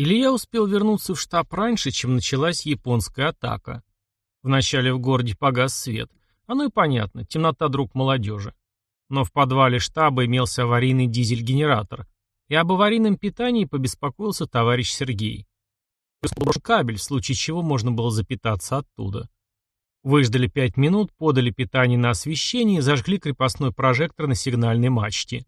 Илья успел вернуться в штаб раньше, чем началась японская атака. Вначале в городе погас свет. Оно и понятно, темнота друг молодежи. Но в подвале штаба имелся аварийный дизель-генератор, и об аварийном питании побеспокоился товарищ Сергей. Кабель, в случае чего можно было запитаться оттуда. Выждали пять минут, подали питание на освещение и зажгли крепостной прожектор на сигнальной мачте.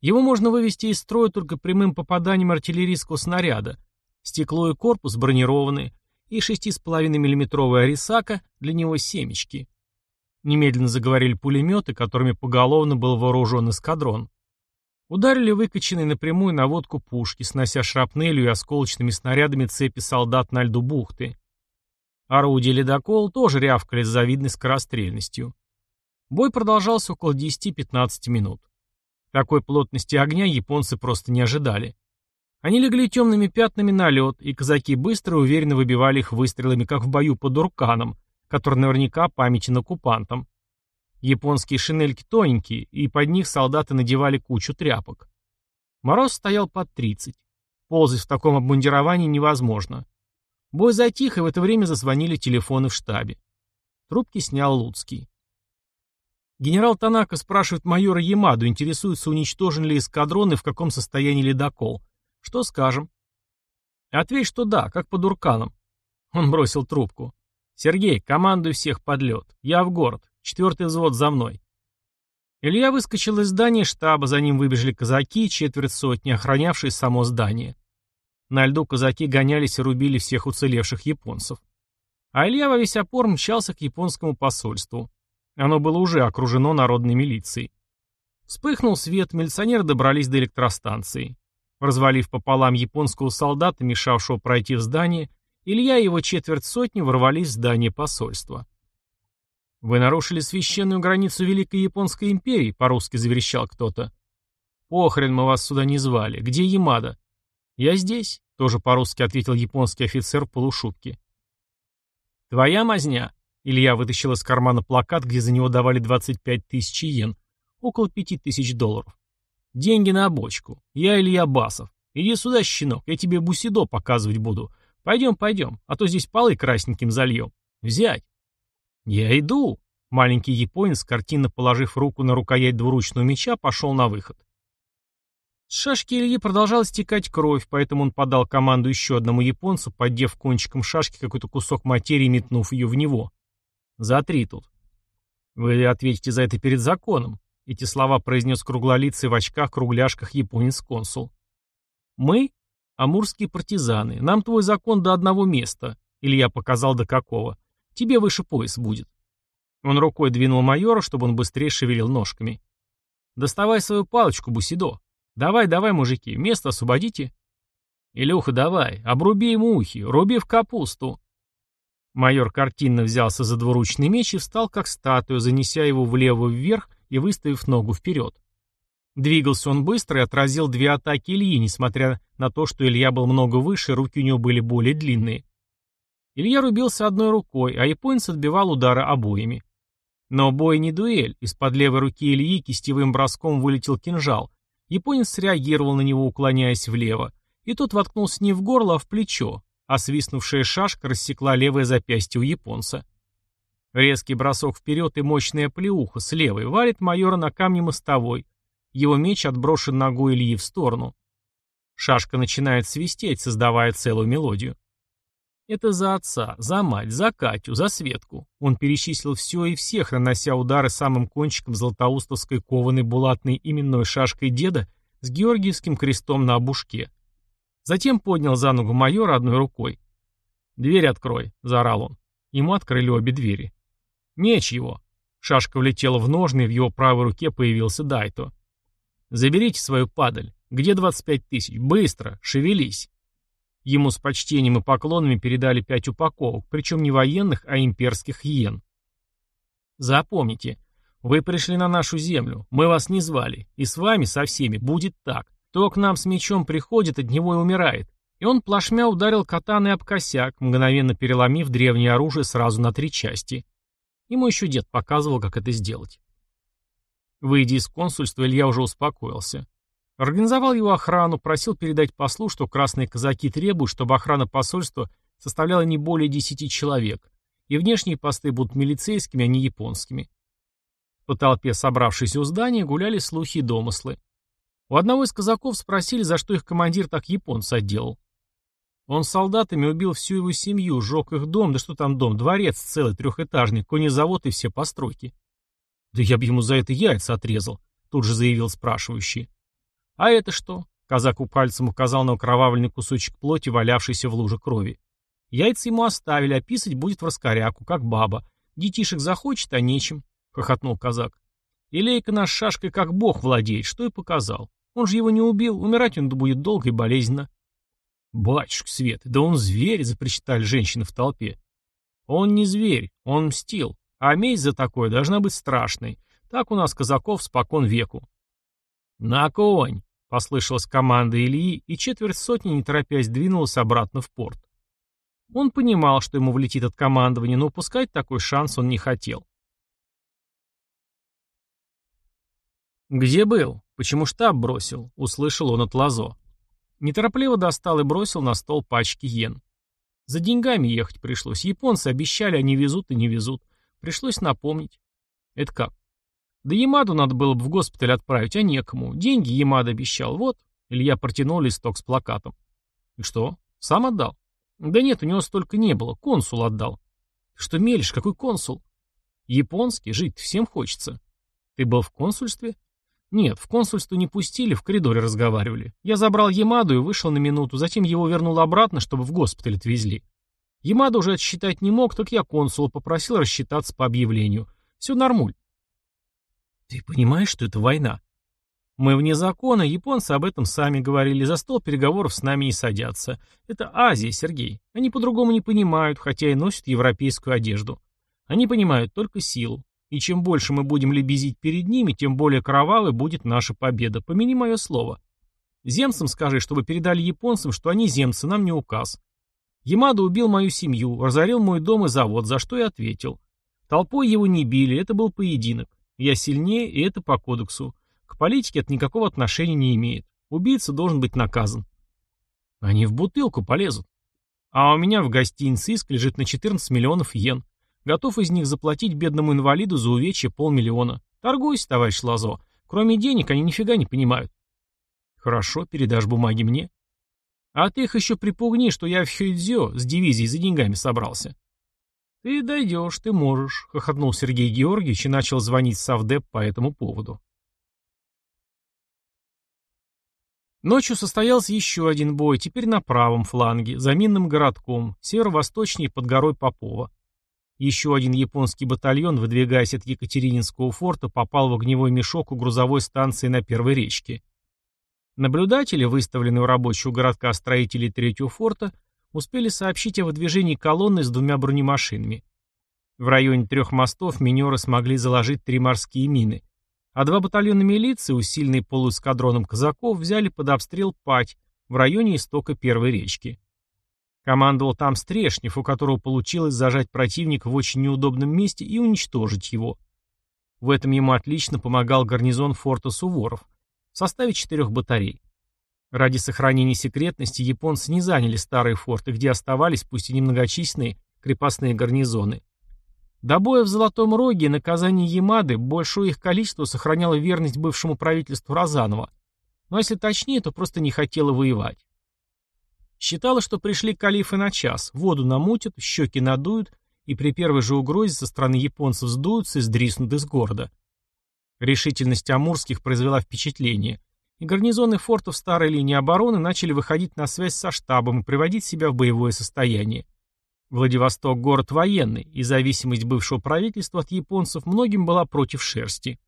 Его можно вывести из строя только прямым попаданием артиллерийского снаряда. Стекло и корпус бронированные, и 6,5 миллиметровая рисака, для него семечки. Немедленно заговорили пулеметы, которыми поголовно был вооружен эскадрон. Ударили выкачанные напрямую наводку пушки, снося шрапнелью и осколочными снарядами цепи солдат на льду бухты. Орудия ледокол тоже рявкали с завидной скорострельностью. Бой продолжался около 10-15 минут. Такой плотности огня японцы просто не ожидали. Они легли темными пятнами на лед, и казаки быстро и уверенно выбивали их выстрелами, как в бою под Урканом, который наверняка памятен оккупантам. Японские шинельки тоненькие, и под них солдаты надевали кучу тряпок. Мороз стоял под 30. Ползать в таком обмундировании невозможно. Бой затих, и в это время зазвонили телефоны в штабе. Трубки снял Луцкий. Генерал Танака спрашивает майора Ямаду, интересуется, уничтожен ли эскадрон и в каком состоянии ледокол. Что скажем? Ответь, что да, как по дурканам. Он бросил трубку. Сергей, командуй всех под лед. Я в город. Четвертый взвод за мной. Илья выскочил из здания штаба, за ним выбежали казаки, четверть сотни, охранявшие само здание. На льду казаки гонялись и рубили всех уцелевших японцев. А Илья во весь опор мчался к японскому посольству. Оно было уже окружено народной милицией. Вспыхнул свет, милиционеры добрались до электростанции. Развалив пополам японского солдата, мешавшего пройти в здание, Илья и его четверть сотни ворвались в здание посольства. «Вы нарушили священную границу Великой Японской империи», — по-русски заверещал кто-то. «Похрен мы вас сюда не звали. Где Ямада?» «Я здесь», — тоже по-русски ответил японский офицер в полушутке. «Твоя мазня?» Илья вытащил из кармана плакат, где за него давали 25 тысяч йен, около 5 тысяч долларов. «Деньги на бочку. Я Илья Басов. Иди сюда, щенок, я тебе бусидо показывать буду. Пойдем, пойдем, а то здесь полы красненьким зальем. Взять». «Я иду!» Маленький японец, картинно положив руку на рукоять двуручного меча, пошел на выход. С шашки Ильи продолжала стекать кровь, поэтому он подал команду еще одному японцу, поддев кончиком шашки какой-то кусок материи метнув ее в него. «За три тут». «Вы ответите за это перед законом», — эти слова произнес круглолицый в очках-кругляшках японец-консул. «Мы — амурские партизаны. Нам твой закон до одного места», — Илья показал до какого. «Тебе выше пояс будет». Он рукой двинул майора, чтобы он быстрее шевелил ножками. «Доставай свою палочку, Бусидо», «Давай, давай, мужики, место освободите». «Илюха, давай, обруби ему ухи, руби в капусту». Майор картинно взялся за двуручный меч и встал как статуя, занеся его влево вверх и выставив ногу вперед. Двигался он быстро и отразил две атаки Ильи, несмотря на то, что Илья был много выше, руки у него были более длинные. Илья рубился одной рукой, а японец отбивал удары обоими. Но бой не дуэль, из-под левой руки Ильи кистевым броском вылетел кинжал, Японец среагировал на него, уклоняясь влево, и тот воткнулся не в горло, а в плечо, а свистнувшая шашка рассекла левое запястье у японца. Резкий бросок вперед и мощная плеуха с левой валит майора на камне мостовой. Его меч отброшен ногой Ильи в сторону. Шашка начинает свистеть, создавая целую мелодию. Это за отца, за мать, за Катю, за Светку. Он перечислил все и всех, нанося удары самым кончиком златоустовской кованой булатной именной шашкой деда с георгиевским крестом на обушке. Затем поднял за ногу майора одной рукой. «Дверь открой», — заорал он. Ему открыли обе двери. «Меч его!» Шашка влетела в ножны, и в его правой руке появился Дайто. «Заберите свою падаль. Где 25 тысяч? Быстро! Шевелись!» Ему с почтением и поклонами передали пять упаковок, причем не военных, а имперских йен. Запомните, вы пришли на нашу землю, мы вас не звали, и с вами, со всеми, будет так. Кто к нам с мечом приходит, от него и умирает. И он плашмя ударил катаной об косяк, мгновенно переломив древнее оружие сразу на три части. Ему еще дед показывал, как это сделать. Выйдя из консульства, Илья уже успокоился. Организовал его охрану, просил передать послу, что красные казаки требуют, чтобы охрана посольства составляла не более десяти человек, и внешние посты будут милицейскими, а не японскими. По толпе, собравшейся у здания, гуляли слухи и домыслы. У одного из казаков спросили, за что их командир так японца отделал. Он солдатами убил всю его семью, сжег их дом, да что там дом, дворец целый, трехэтажный, конезавод и все постройки. Да я бы ему за это яйца отрезал, тут же заявил спрашивающий. «А это что?» Казак у пальцем указал на окровавленный кусочек плоти, валявшийся в луже крови. «Яйца ему оставили, а писать будет в раскоряку, как баба. Детишек захочет, а нечем», — хохотнул казак. «Илейка наш шашкой как бог владеет, что и показал. Он же его не убил, умирать он будет долго и болезненно». «Батюшка Свет, да он зверь!» — запричитали женщины в толпе. «Он не зверь, он мстил, а месть за такое должна быть страшной. Так у нас казаков спокон веку». «На конь!» — послышалась команда Ильи, и четверть сотни, не торопясь, двинулась обратно в порт. Он понимал, что ему влетит от командования, но упускать такой шанс он не хотел. «Где был? Почему штаб бросил?» — услышал он от Лазо. Неторопливо достал и бросил на стол пачки йен. За деньгами ехать пришлось. Японцы обещали, они везут и не везут. Пришлось напомнить. Это как? Да Ямаду надо было бы в госпиталь отправить, а некому. Деньги Ямада обещал. Вот. Илья протянул листок с плакатом. И что? Сам отдал? Да нет, у него столько не было. Консул отдал. Ты что мелешь? Какой консул? Японский? Жить всем хочется. Ты был в консульстве? Нет, в консульство не пустили, в коридоре разговаривали. Я забрал Ямаду и вышел на минуту, затем его вернул обратно, чтобы в госпиталь отвезли. Ямада уже отсчитать не мог, так я консула попросил рассчитаться по объявлению. Все нормуль. Ты понимаешь, что это война? Мы вне закона, японцы об этом сами говорили, за стол переговоров с нами не садятся. Это Азия, Сергей. Они по-другому не понимают, хотя и носят европейскую одежду. Они понимают только силу. И чем больше мы будем лебезить перед ними, тем более кровавой будет наша победа. Помяни мое слово. Земцам скажи, чтобы передали японцам, что они земцы, нам не указ. Ямада убил мою семью, разорил мой дом и завод, за что я ответил. Толпой его не били, это был поединок. Я сильнее, и это по кодексу. К политике это никакого отношения не имеет. Убийца должен быть наказан. Они в бутылку полезут. А у меня в гостинице иск лежит на 14 миллионов йен. Готов из них заплатить бедному инвалиду за увечье полмиллиона. Торгуйся, товарищ Лазо. Кроме денег они нифига не понимают. Хорошо, передашь бумаги мне. А ты их еще припугни, что я в Хюйдзё с дивизией за деньгами собрался. «Ты дойдешь, ты можешь», — хохотнул Сергей Георгиевич и начал звонить Савдеп по этому поводу. Ночью состоялся еще один бой, теперь на правом фланге, за минным городком, северо-восточнее под горой Попова. Еще один японский батальон, выдвигаясь от Екатерининского форта, попал в огневой мешок у грузовой станции на Первой речке. Наблюдатели, выставленные у рабочего городка строителей третьего форта, успели сообщить о выдвижении колонны с двумя бронемашинами. В районе трех мостов минеры смогли заложить три морские мины, а два батальона милиции, усиленные полуэскадроном казаков, взяли под обстрел Пать в районе истока первой речки. Командовал там Стрешнев, у которого получилось зажать противника в очень неудобном месте и уничтожить его. В этом ему отлично помогал гарнизон форта Суворов в составе четырех батарей. Ради сохранения секретности японцы не заняли старые форты, где оставались, пусть и немногочисленные, крепостные гарнизоны. До боя в Золотом Роге наказание Ямады большое их количество сохраняло верность бывшему правительству Розанова, но если точнее, то просто не хотело воевать. Считалось, что пришли калифы на час, воду намутят, щеки надуют, и при первой же угрозе со стороны японцев сдуются и сдриснут из города. Решительность амурских произвела впечатление и гарнизоны фортов старой линии обороны начали выходить на связь со штабом и приводить себя в боевое состояние. Владивосток – город военный, и зависимость бывшего правительства от японцев многим была против шерсти.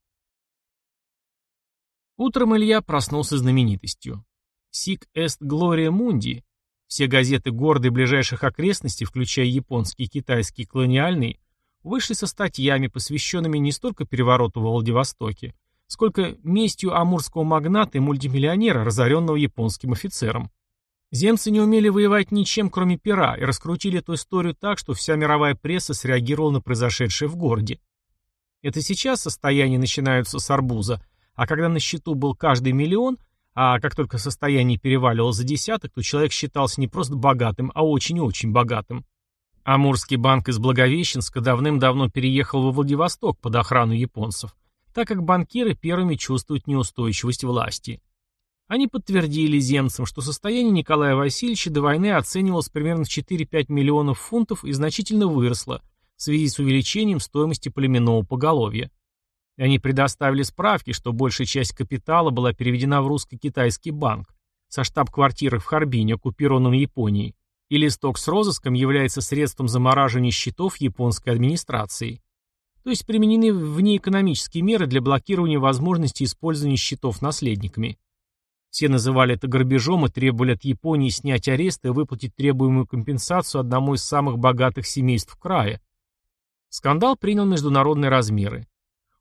Утром Илья проснулся знаменитостью. «Сик эст глория мунди» Все газеты города и ближайших окрестностей, включая японские, китайские, колониальные, вышли со статьями, посвященными не столько перевороту во Владивостоке, сколько местью амурского магната и мультимиллионера, разоренного японским офицером. Земцы не умели воевать ничем, кроме пера, и раскрутили эту историю так, что вся мировая пресса среагировала на произошедшее в городе. Это сейчас состояния начинаются с арбуза, а когда на счету был каждый миллион, А как только состояние переваливало за десяток, то человек считался не просто богатым, а очень-очень богатым. Амурский банк из Благовещенска давным-давно переехал во Владивосток под охрану японцев, так как банкиры первыми чувствуют неустойчивость власти. Они подтвердили земцам, что состояние Николая Васильевича до войны оценивалось примерно в 4-5 миллионов фунтов и значительно выросло в связи с увеличением стоимости племенного поголовья. Они предоставили справки, что большая часть капитала была переведена в русско-китайский банк со штаб-квартирой в Харбине, оккупированном Японией, и листок с розыском является средством замораживания счетов японской администрации. То есть применены внеэкономические меры для блокирования возможности использования счетов наследниками. Все называли это грабежом и требовали от Японии снять арест и выплатить требуемую компенсацию одному из самых богатых семейств края. Скандал принял международные размеры.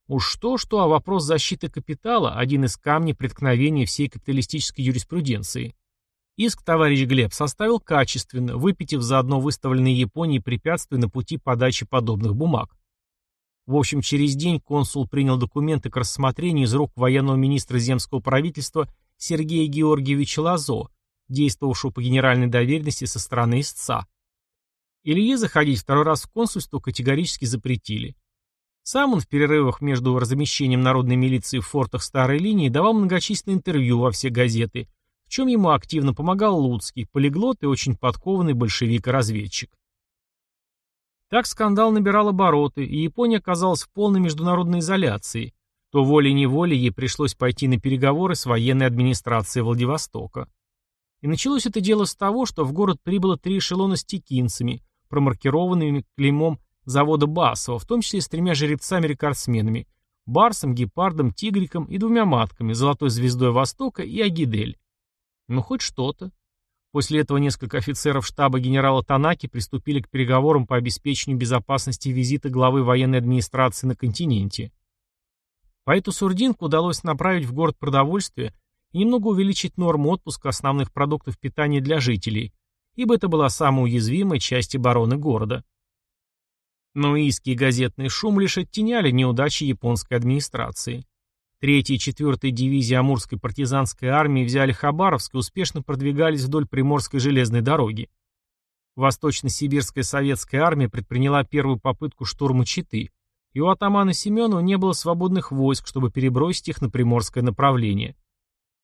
Уж что-что, а вопрос защиты капитала – один из камней преткновения всей капиталистической юриспруденции. Иск товарищ Глеб составил качественно, выпитив заодно выставленные Японии препятствия на пути подачи подобных бумаг. В общем, через день консул принял документы к рассмотрению из рук военного министра земского правительства Сергея Георгиевича Лазо, действовавшего по генеральной доверенности со стороны истца. Илье заходить второй раз в консульство категорически запретили. Сам он в перерывах между размещением народной милиции в фортах старой линии давал многочисленные интервью во все газеты, в чем ему активно помогал Луцкий, полиглот и очень подкованный большевик и разведчик. Так скандал набирал обороты, и Япония оказалась в полной международной изоляции, то волей-неволей ей пришлось пойти на переговоры с военной администрацией Владивостока. И началось это дело с того, что в город прибыло три эшелона с текинцами, промаркированными клеймом завода Басова, в том числе с тремя жеребцами-рекордсменами – Барсом, Гепардом, Тигриком и двумя матками – Золотой звездой Востока и Агидель. Ну, хоть что-то. После этого несколько офицеров штаба генерала Танаки приступили к переговорам по обеспечению безопасности визита главы военной администрации на континенте. По эту сурдинку удалось направить в город продовольствие и немного увеличить норму отпуска основных продуктов питания для жителей, ибо это была самая уязвимая часть обороны города. Но иски и газетный шум лишь оттеняли неудачи японской администрации. Третья и четвертая дивизии Амурской партизанской армии взяли Хабаровск и успешно продвигались вдоль Приморской железной дороги. Восточно-сибирская советская армия предприняла первую попытку штурма Читы, и у атамана Семенова не было свободных войск, чтобы перебросить их на приморское направление.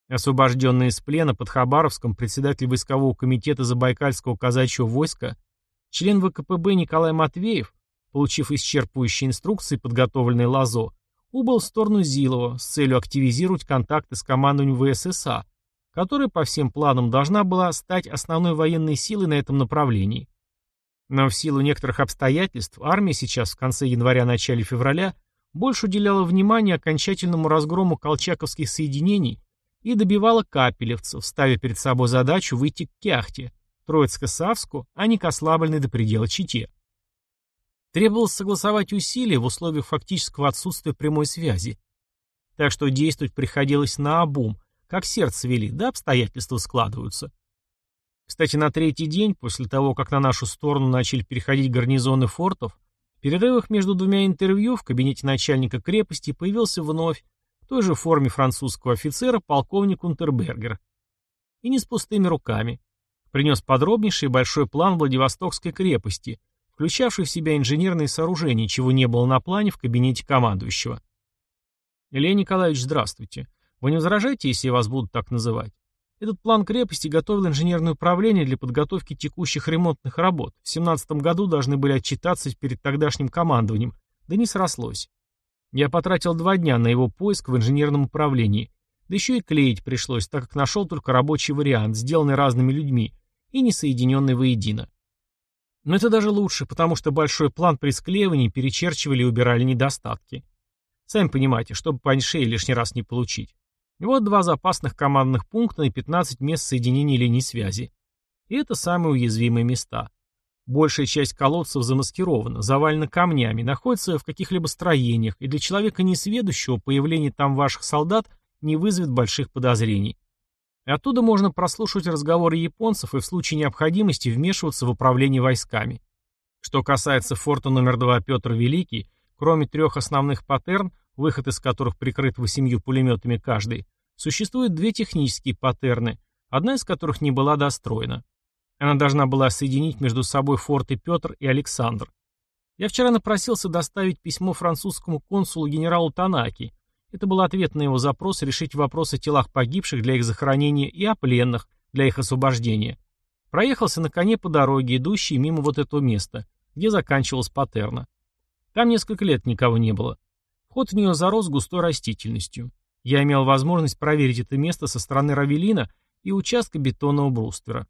Освобожденный из плена под Хабаровском председатель войскового комитета Забайкальского казачьего войска, член ВКПБ Николай Матвеев, получив исчерпывающие инструкции, подготовленные Лазо, убыл в сторону Зилова с целью активизировать контакты с командованием ВССА, которая по всем планам должна была стать основной военной силой на этом направлении. Но в силу некоторых обстоятельств армия сейчас в конце января-начале февраля больше уделяла внимание окончательному разгрому колчаковских соединений и добивала капелевцев, ставя перед собой задачу выйти к Кяхте, Троицко-Савску, а не к ослабленной до предела Чите. Требовалось согласовать усилия в условиях фактического отсутствия прямой связи. Так что действовать приходилось на обум, как сердце вели, да обстоятельства складываются. Кстати, на третий день, после того, как на нашу сторону начали переходить гарнизоны фортов, в перерывах между двумя интервью в кабинете начальника крепости появился вновь в той же форме французского офицера полковник Унтербергер. И не с пустыми руками. Принес подробнейший большой план Владивостокской крепости, включавший в себя инженерные сооружения, чего не было на плане в кабинете командующего. Илья Николаевич, здравствуйте. Вы не возражаете, если вас буду так называть? Этот план крепости готовил инженерное управление для подготовки текущих ремонтных работ. В 17 году должны были отчитаться перед тогдашним командованием, да не срослось. Я потратил два дня на его поиск в инженерном управлении. Да еще и клеить пришлось, так как нашел только рабочий вариант, сделанный разными людьми и не соединенный воедино. Но это даже лучше, потому что большой план при склеивании перечерчивали и убирали недостатки. Сами понимаете, чтобы паньшей лишний раз не получить. вот два запасных командных пункта и 15 мест соединения линий связи. И это самые уязвимые места. Большая часть колодцев замаскирована, завалена камнями, находится в каких-либо строениях, и для человека несведущего появление там ваших солдат не вызовет больших подозрений. Оттуда можно прослушивать разговоры японцев и в случае необходимости вмешиваться в управление войсками. Что касается форта номер 2 Петр Великий, кроме трех основных паттерн, выход из которых прикрыт восемью пулеметами каждый, Существуют две технические паттерны, одна из которых не была достроена. Она должна была соединить между собой форты Петр и Александр. Я вчера напросился доставить письмо французскому консулу генералу Танаки. Это был ответ на его запрос решить вопрос о телах погибших для их захоронения и о пленных для их освобождения. Проехался на коне по дороге, идущей мимо вот этого места, где заканчивалась патерна. Там несколько лет никого не было. Вход в нее зарос густой растительностью. Я имел возможность проверить это место со стороны Равелина и участка бетонного бруствера.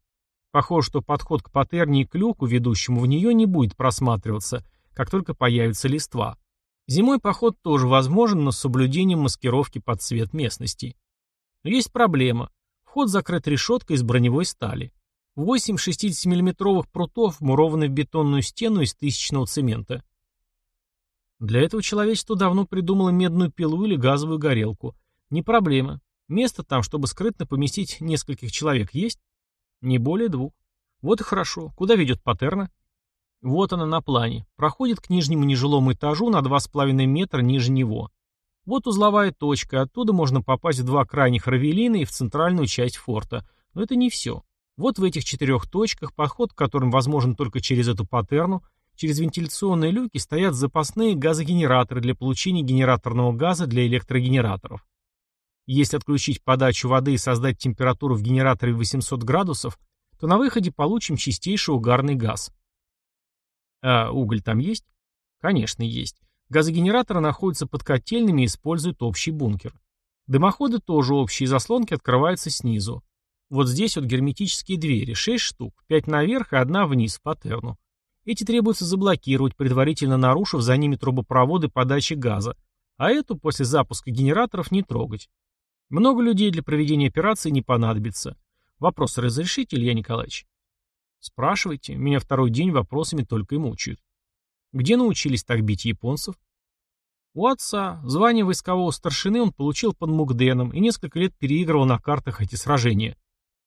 Похоже, что подход к патерне и к люку, ведущему в нее, не будет просматриваться, как только появится листва. Зимой поход тоже возможен, но с соблюдением маскировки под цвет местности. Но есть проблема. Вход закрыт решеткой из броневой стали. Восемь 60-миллиметровых прутов вмурованы в бетонную стену из тысячного цемента. Для этого человечество давно придумало медную пилу или газовую горелку. Не проблема. Место там, чтобы скрытно поместить нескольких человек, есть? Не более двух. Вот и хорошо. Куда ведет Патерна? Вот она на плане. Проходит к нижнему нежилому этажу на 2,5 метра ниже него. Вот узловая точка, оттуда можно попасть в два крайних равелина и в центральную часть форта. Но это не все. Вот в этих четырех точках, подход к которым возможен только через эту паттерну, через вентиляционные люки стоят запасные газогенераторы для получения генераторного газа для электрогенераторов. Если отключить подачу воды и создать температуру в генераторе 800 градусов, то на выходе получим чистейший угарный газ. А уголь там есть? Конечно, есть. Газогенераторы находятся под котельными и используют общий бункер. Дымоходы тоже общие, заслонки открываются снизу. Вот здесь вот герметические двери, 6 штук, 5 наверх и одна вниз в паттерну. Эти требуется заблокировать, предварительно нарушив за ними трубопроводы подачи газа, а эту после запуска генераторов не трогать. Много людей для проведения операции не понадобится. Вопрос разрешите, Илья Николаевич? Спрашивайте, меня второй день вопросами только и мучают. Где научились так бить японцев? У отца. Звание войскового старшины он получил под Мугденом и несколько лет переигрывал на картах эти сражения.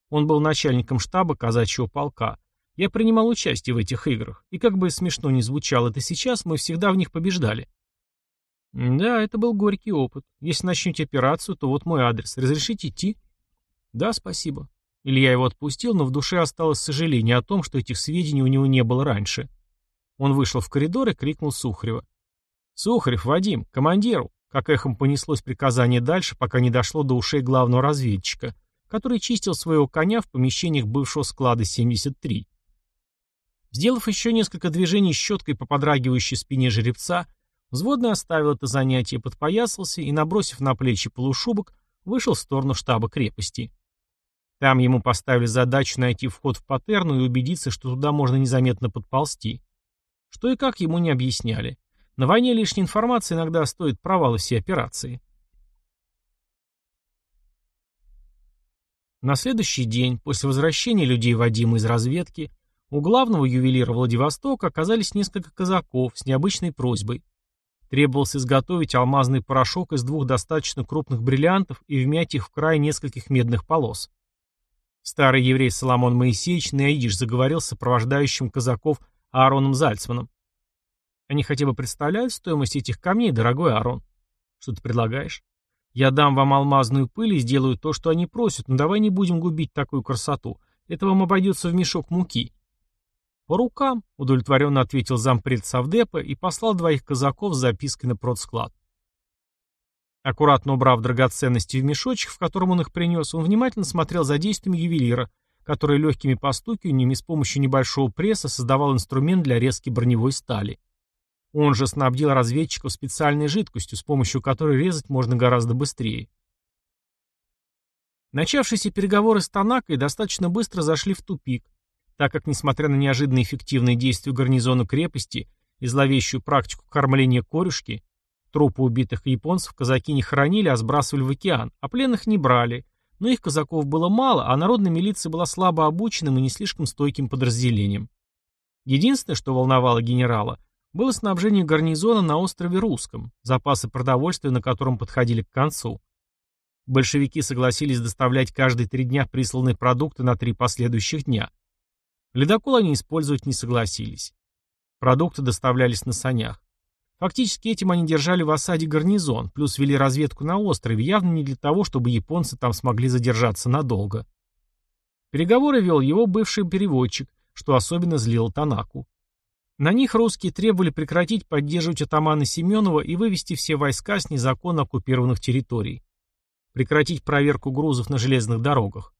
Он был начальником штаба казачьего полка. Я принимал участие в этих играх, и как бы смешно ни звучало это сейчас, мы всегда в них побеждали. Да, это был горький опыт. Если начнете операцию, то вот мой адрес. Разрешите идти? Да, спасибо. Илья его отпустил, но в душе осталось сожаление о том, что этих сведений у него не было раньше. Он вышел в коридор и крикнул Сухарева. «Сухарев, Вадим, командиру!» Как эхом понеслось приказание дальше, пока не дошло до ушей главного разведчика который чистил своего коня в помещениях бывшего склада 73. Сделав еще несколько движений щеткой по подрагивающей спине жеребца, взводный оставил это занятие, подпоясался и, набросив на плечи полушубок, вышел в сторону штаба крепости. Там ему поставили задачу найти вход в патерну и убедиться, что туда можно незаметно подползти. Что и как ему не объясняли. На войне лишняя информация иногда стоит провала всей операции. На следующий день, после возвращения людей Вадима из разведки, у главного ювелира Владивостока оказались несколько казаков с необычной просьбой. Требовалось изготовить алмазный порошок из двух достаточно крупных бриллиантов и вмять их в край нескольких медных полос. Старый еврей Соломон Моисеевич на идиш заговорил с сопровождающим казаков Аароном Зальцманом. Они хотя бы представляют стоимость этих камней, дорогой Аарон? Что ты предлагаешь? Я дам вам алмазную пыль и сделаю то, что они просят, но давай не будем губить такую красоту. Это вам обойдется в мешок муки». «По рукам», — удовлетворенно ответил зампред Савдепа и послал двоих казаков с запиской на продсклад. Аккуратно убрав драгоценности в мешочек, в котором он их принес, он внимательно смотрел за действиями ювелира, который легкими постукиваниями с помощью небольшого пресса создавал инструмент для резки броневой стали. Он же снабдил разведчиков специальной жидкостью, с помощью которой резать можно гораздо быстрее. Начавшиеся переговоры с Танакой достаточно быстро зашли в тупик, так как, несмотря на неожиданно эффективные действия гарнизона крепости и зловещую практику кормления корюшки, трупы убитых японцев казаки не хоронили, а сбрасывали в океан, а пленных не брали, но их казаков было мало, а народная милиция была слабо обученным и не слишком стойким подразделением. Единственное, что волновало генерала – было снабжение гарнизона на острове Русском, запасы продовольствия на котором подходили к концу. Большевики согласились доставлять каждые три дня присланные продукты на три последующих дня. Ледокол они использовать не согласились. Продукты доставлялись на санях. Фактически этим они держали в осаде гарнизон, плюс вели разведку на острове, явно не для того, чтобы японцы там смогли задержаться надолго. Переговоры вел его бывший переводчик, что особенно злило Танаку. На них русские требовали прекратить поддерживать атамана Семенова и вывести все войска с незаконно оккупированных территорий. Прекратить проверку грузов на железных дорогах.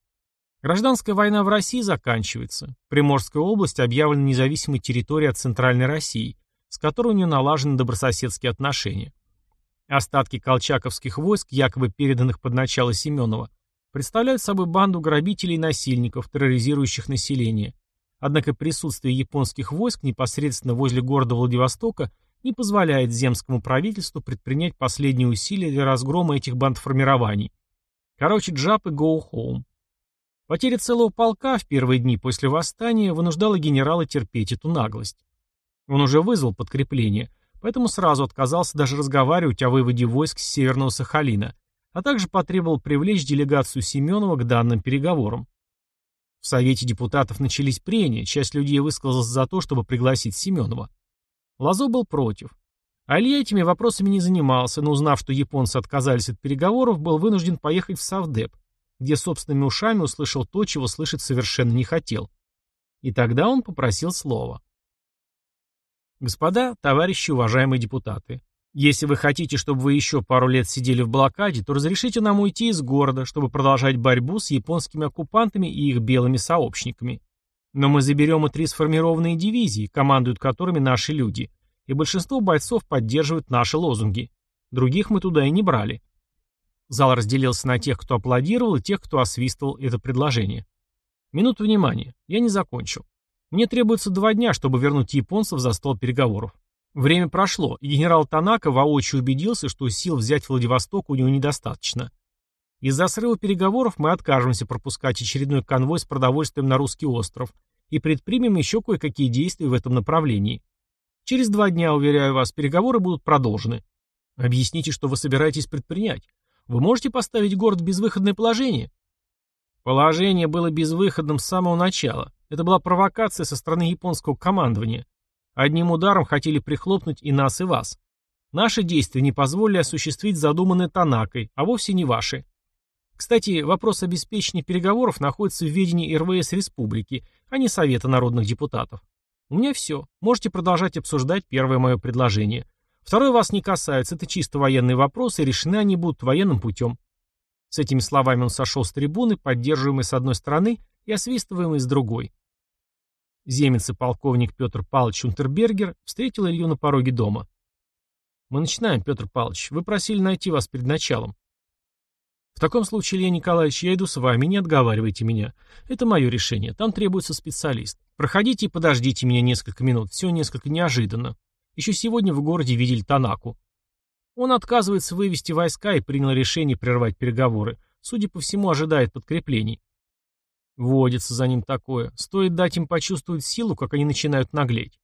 Гражданская война в России заканчивается. Приморская область объявлена независимой территорией от Центральной России, с которой у нее налажены добрососедские отношения. Остатки колчаковских войск, якобы переданных под начало Семенова, представляют собой банду грабителей и насильников, терроризирующих население. Однако присутствие японских войск непосредственно возле города Владивостока не позволяет земскому правительству предпринять последние усилия для разгрома этих бандформирований. Короче, джап и go home. Потеря целого полка в первые дни после восстания вынуждала генерала терпеть эту наглость. Он уже вызвал подкрепление, поэтому сразу отказался даже разговаривать о выводе войск с Северного Сахалина, а также потребовал привлечь делегацию Семенова к данным переговорам. В Совете депутатов начались прения, часть людей высказалась за то, чтобы пригласить Семенова. Лазо был против. А Илья этими вопросами не занимался, но узнав, что японцы отказались от переговоров, был вынужден поехать в Совдеп, где собственными ушами услышал то, чего слышать совершенно не хотел. И тогда он попросил слова. Господа, товарищи, уважаемые депутаты, если вы хотите, чтобы вы еще пару лет сидели в блокаде, то разрешите нам уйти из города, чтобы продолжать борьбу с японскими оккупантами и их белыми сообщниками. Но мы заберем и три сформированные дивизии, командуют которыми наши люди, и большинство бойцов поддерживают наши лозунги. Других мы туда и не брали. Зал разделился на тех, кто аплодировал, и тех, кто освистывал это предложение. Минуту внимания. Я не закончил. Мне требуется два дня, чтобы вернуть японцев за стол переговоров. Время прошло, и генерал Танака воочию убедился, что сил взять Владивосток у него недостаточно. Из-за срыва переговоров мы откажемся пропускать очередной конвой с продовольствием на русский остров и предпримем еще кое-какие действия в этом направлении. Через два дня, уверяю вас, переговоры будут продолжены. Объясните, что вы собираетесь предпринять. Вы можете поставить город в безвыходное положение? Положение было безвыходным с самого начала. Это была провокация со стороны японского командования. Одним ударом хотели прихлопнуть и нас, и вас. Наши действия не позволили осуществить задуманное Танакой, а вовсе не ваши. Кстати, вопрос обеспечения переговоров находится в ведении РВС Республики, а не Совета народных депутатов. У меня все. Можете продолжать обсуждать первое мое предложение. Второе вас не касается, это чисто военные вопросы, и решены они будут военным путем. С этими словами он сошел с трибуны, поддерживаемый с одной стороны и освистываемый с другой. Земец и полковник Петр Павлович Унтербергер встретил Илью на пороге дома. «Мы начинаем, Петр Павлович. Вы просили найти вас перед началом». «В таком случае, Илья Николаевич, я иду с вами, не отговаривайте меня. Это мое решение. Там требуется специалист. Проходите и подождите меня несколько минут. Все несколько неожиданно. Еще сегодня в городе видели Танаку. Он отказывается вывести войска и принял решение прервать переговоры. Судя по всему, ожидает подкреплений. Водится за ним такое. Стоит дать им почувствовать силу, как они начинают наглеть.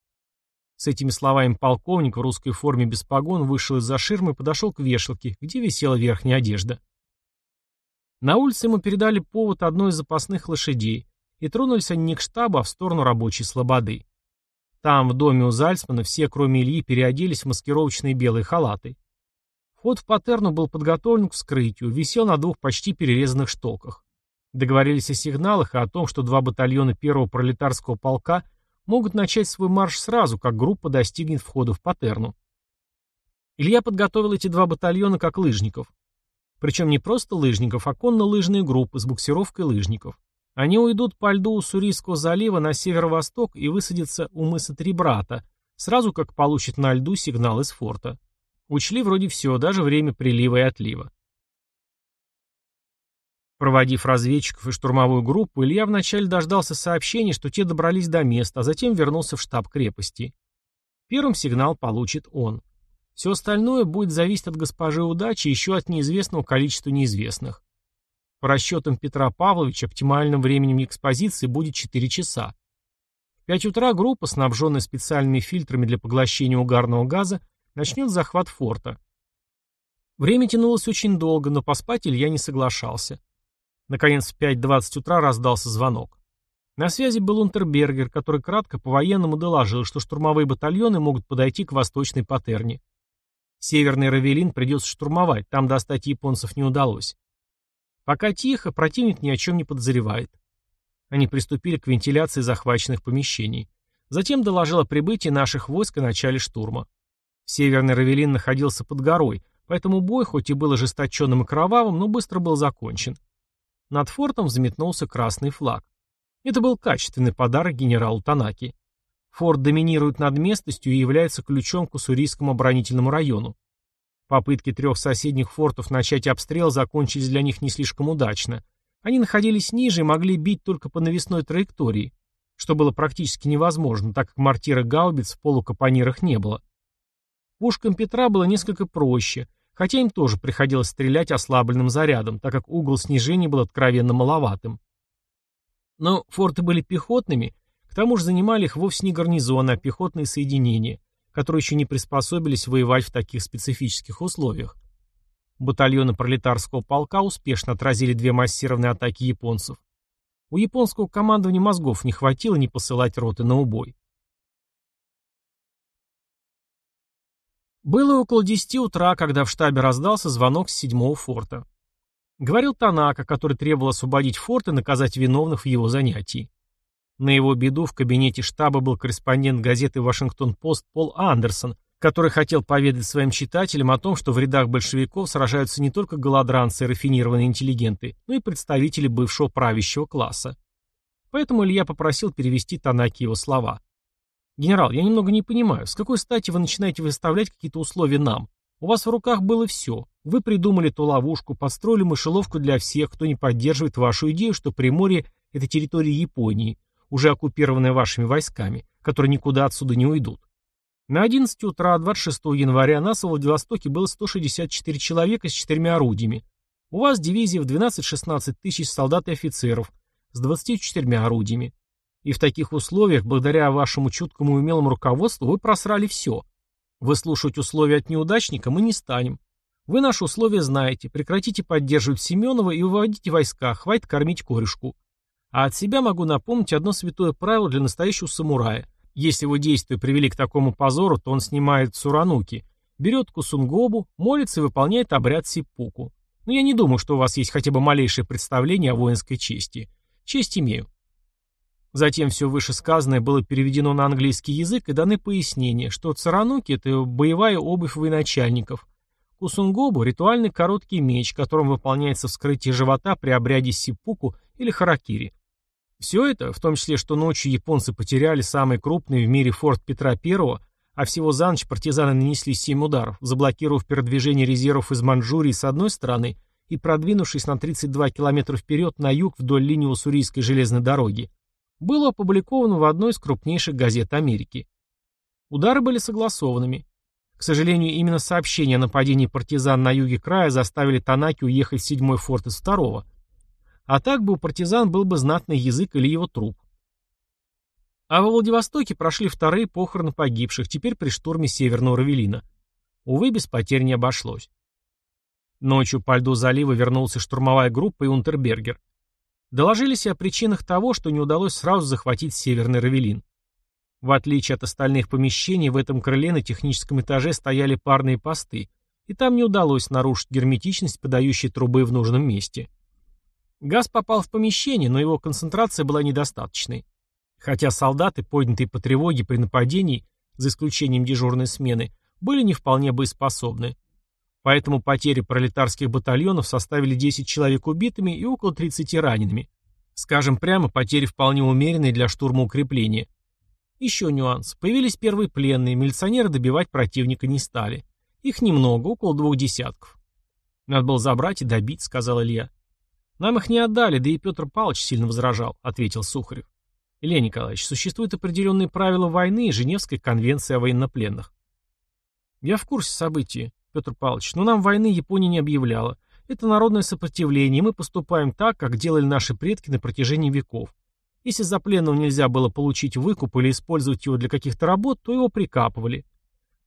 С этими словами полковник в русской форме без погон вышел из-за ширмы и подошел к вешалке, где висела верхняя одежда. На улице ему передали повод одной из запасных лошадей, и тронулись они не к штабу, а в сторону рабочей слободы. Там, в доме у Зальцмана, все, кроме Ильи, переоделись в маскировочные белые халаты. Вход в патерну был подготовлен к вскрытию, висел на двух почти перерезанных штоках. Договорились о сигналах и о том, что два батальона первого пролетарского полка могут начать свой марш сразу, как группа достигнет входа в Патерну. Илья подготовил эти два батальона как лыжников. Причем не просто лыжников, а конно-лыжные группы с буксировкой лыжников. Они уйдут по льду Уссурийского залива на северо-восток и высадятся у мыса Трибрата, сразу как получат на льду сигнал из форта. Учли вроде все, даже время прилива и отлива. Проводив разведчиков и штурмовую группу, Илья вначале дождался сообщений, что те добрались до места, а затем вернулся в штаб крепости. Первым сигнал получит он. Все остальное будет зависеть от госпожи удачи и еще от неизвестного количества неизвестных. По расчетам Петра Павловича, оптимальным временем экспозиции будет 4 часа. В 5 утра группа, снабженная специальными фильтрами для поглощения угарного газа, начнет захват форта. Время тянулось очень долго, но поспать Илья не соглашался. Наконец в 5.20 утра раздался звонок. На связи был Унтербергер, который кратко по-военному доложил, что штурмовые батальоны могут подойти к восточной Патерне. Северный Равелин придется штурмовать, там достать японцев не удалось. Пока тихо, противник ни о чем не подозревает. Они приступили к вентиляции захваченных помещений. Затем доложил о прибытии наших войск и начале штурма. Северный Равелин находился под горой, поэтому бой, хоть и был ожесточенным и кровавым, но быстро был закончен. Над фортом взметнулся красный флаг. Это был качественный подарок генералу Танаки. Форт доминирует над местностью и является ключом к уссурийскому оборонительному району. Попытки трех соседних фортов начать обстрел закончились для них не слишком удачно. Они находились ниже и могли бить только по навесной траектории, что было практически невозможно, так как мортира гаубиц в полукапонирах не было. Пушкам Петра было несколько проще, хотя им тоже приходилось стрелять ослабленным зарядом, так как угол снижения был откровенно маловатым. Но форты были пехотными, к тому же занимали их вовсе не гарнизоны, а пехотные соединения, которые еще не приспособились воевать в таких специфических условиях. Батальоны пролетарского полка успешно отразили две массированные атаки японцев. У японского командования мозгов не хватило не посылать роты на убой. Было около 10 утра, когда в штабе раздался звонок с седьмого форта. Говорил Танака, который требовал освободить форт и наказать виновных в его занятии. На его беду в кабинете штаба был корреспондент газеты «Вашингтон-Пост» Пол Андерсон, который хотел поведать своим читателям о том, что в рядах большевиков сражаются не только голодранцы и рафинированные интеллигенты, но и представители бывшего правящего класса. Поэтому Илья попросил перевести Танаки его слова. «Генерал, я немного не понимаю, с какой стати вы начинаете выставлять какие-то условия нам? У вас в руках было все. Вы придумали ту ловушку, построили мышеловку для всех, кто не поддерживает вашу идею, что Приморье – это территория Японии, уже оккупированная вашими войсками, которые никуда отсюда не уйдут. На 11 утра 26 января нас в Владивостоке было 164 человека с четырьмя орудиями. У вас дивизия в 12-16 тысяч солдат и офицеров с 24 орудиями. И в таких условиях, благодаря вашему чуткому и умелому руководству, вы просрали все. Выслушивать условия от неудачника мы не станем. Вы наши условия знаете. Прекратите поддерживать Семенова и выводите войска. Хватит кормить корешку. А от себя могу напомнить одно святое правило для настоящего самурая. Если его действия привели к такому позору, то он снимает сурануки, берет кусунгобу, молится и выполняет обряд сиппуку. Но я не думаю, что у вас есть хотя бы малейшее представление о воинской чести. Честь имею. Затем все вышесказанное было переведено на английский язык и даны пояснения, что царануки – это боевая обувь военачальников. Кусунгобу – ритуальный короткий меч, которым выполняется вскрытие живота при обряде сиппуку или харакири. Все это, в том числе, что ночью японцы потеряли самый крупный в мире форт Петра I, а всего за ночь партизаны нанесли семь ударов, заблокировав передвижение резервов из Манчжурии с одной стороны и продвинувшись на 32 километра вперед на юг вдоль линии Уссурийской железной дороги, было опубликовано в одной из крупнейших газет Америки. Удары были согласованными. К сожалению, именно сообщения о нападении партизан на юге края заставили Танаки уехать в седьмой форт из второго. А так бы у партизан был бы знатный язык или его труп. А во Владивостоке прошли вторые похороны погибших, теперь при штурме Северного Равелина. Увы, без потерь не обошлось. Ночью по льду залива вернулся штурмовая группа и Унтербергер. Доложились о причинах того, что не удалось сразу захватить Северный Равелин. В отличие от остальных помещений, в этом крыле на техническом этаже стояли парные посты, и там не удалось нарушить герметичность подающей трубы в нужном месте. Газ попал в помещение, но его концентрация была недостаточной. Хотя солдаты, поднятые по тревоге при нападении, за исключением дежурной смены, были не вполне боеспособны. Поэтому потери пролетарских батальонов составили 10 человек убитыми и около 30 ранеными. Скажем прямо, потери вполне умеренные для штурма укрепления. Еще нюанс. Появились первые пленные, милиционеры добивать противника не стали. Их немного, около двух десятков. «Надо было забрать и добить», — сказал Илья. «Нам их не отдали, да и Петр Павлович сильно возражал», — ответил Сухарев. «Илья Николаевич, существуют определенные правила войны и Женевской конвенции о военнопленных». «Я в курсе событий, Петр Павлович, но нам войны Япония не объявляла. Это народное сопротивление, и мы поступаем так, как делали наши предки на протяжении веков. Если за пленного нельзя было получить выкуп или использовать его для каких-то работ, то его прикапывали.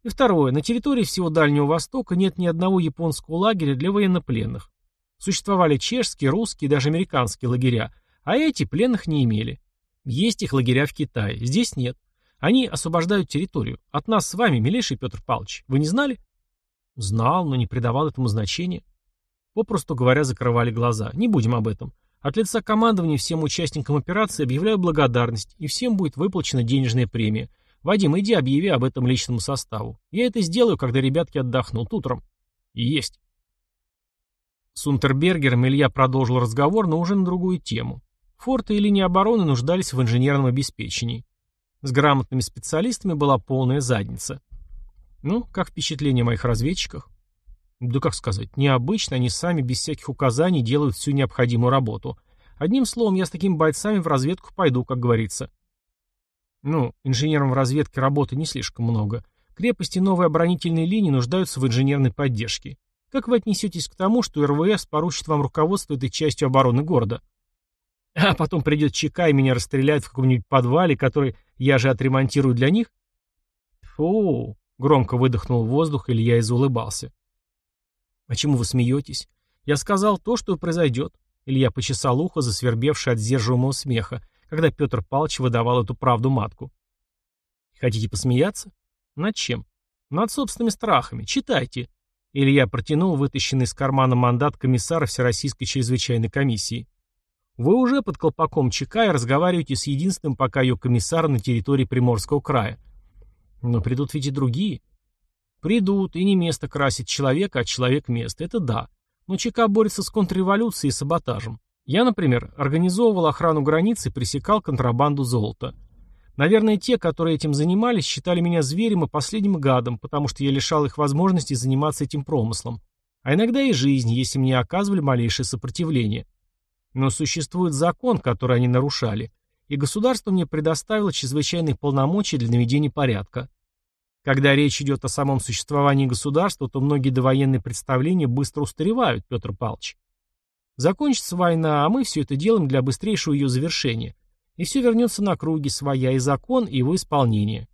И второе. На территории всего Дальнего Востока нет ни одного японского лагеря для военнопленных. Существовали чешские, русские даже американские лагеря, а эти пленных не имели. Есть их лагеря в Китае, здесь нет. Они освобождают территорию. От нас с вами, милейший Петр Павлович. Вы не знали? Знал, но не придавал этому значения. Попросту говоря, закрывали глаза. Не будем об этом. От лица командования всем участникам операции объявляю благодарность, и всем будет выплачена денежная премия. Вадим, иди объяви об этом личному составу. Я это сделаю, когда ребятки отдохнут утром. Есть. С Унтербергером Илья продолжил разговор, но уже на другую тему. Форты и линии обороны нуждались в инженерном обеспечении. С грамотными специалистами была полная задница. Ну, как впечатление о моих разведчиках? Да как сказать, необычно, они сами без всяких указаний делают всю необходимую работу. Одним словом, я с такими бойцами в разведку пойду, как говорится. Ну, инженерам в разведке работы не слишком много. Крепости и новые оборонительные линии нуждаются в инженерной поддержке. Как вы отнесетесь к тому, что РВС поручит вам руководство этой частью обороны города? А потом придет ЧК и меня расстреляют в каком-нибудь подвале, который я же отремонтирую для них? Фу, громко выдохнул воздух, или я изулыбался. А чему вы смеетесь? Я сказал то, что произойдет. Илья почесал ухо, засвербевший от сдерживаемого смеха, когда Петр Павлович выдавал эту правду матку. Хотите посмеяться? Над чем? Над собственными страхами. Читайте. Илья протянул вытащенный из кармана мандат комиссара Всероссийской чрезвычайной комиссии. Вы уже под колпаком ЧК и разговариваете с единственным пока ее комиссаром на территории Приморского края. Но придут ведь и другие. Придут, и не место красит человека, а человек место. Это да. Но ЧК борется с контрреволюцией и саботажем. Я, например, организовывал охрану границы и пресекал контрабанду золота. Наверное, те, которые этим занимались, считали меня зверем и последним гадом, потому что я лишал их возможности заниматься этим промыслом. А иногда и жизни, если мне оказывали малейшее сопротивление. Но существует закон, который они нарушали, и государство мне предоставило чрезвычайные полномочия для наведения порядка. Когда речь идет о самом существовании государства, то многие довоенные представления быстро устаревают, Петр Павлович. Закончится война, а мы все это делаем для быстрейшего ее завершения. И все вернется на круги своя и закон, и его исполнение.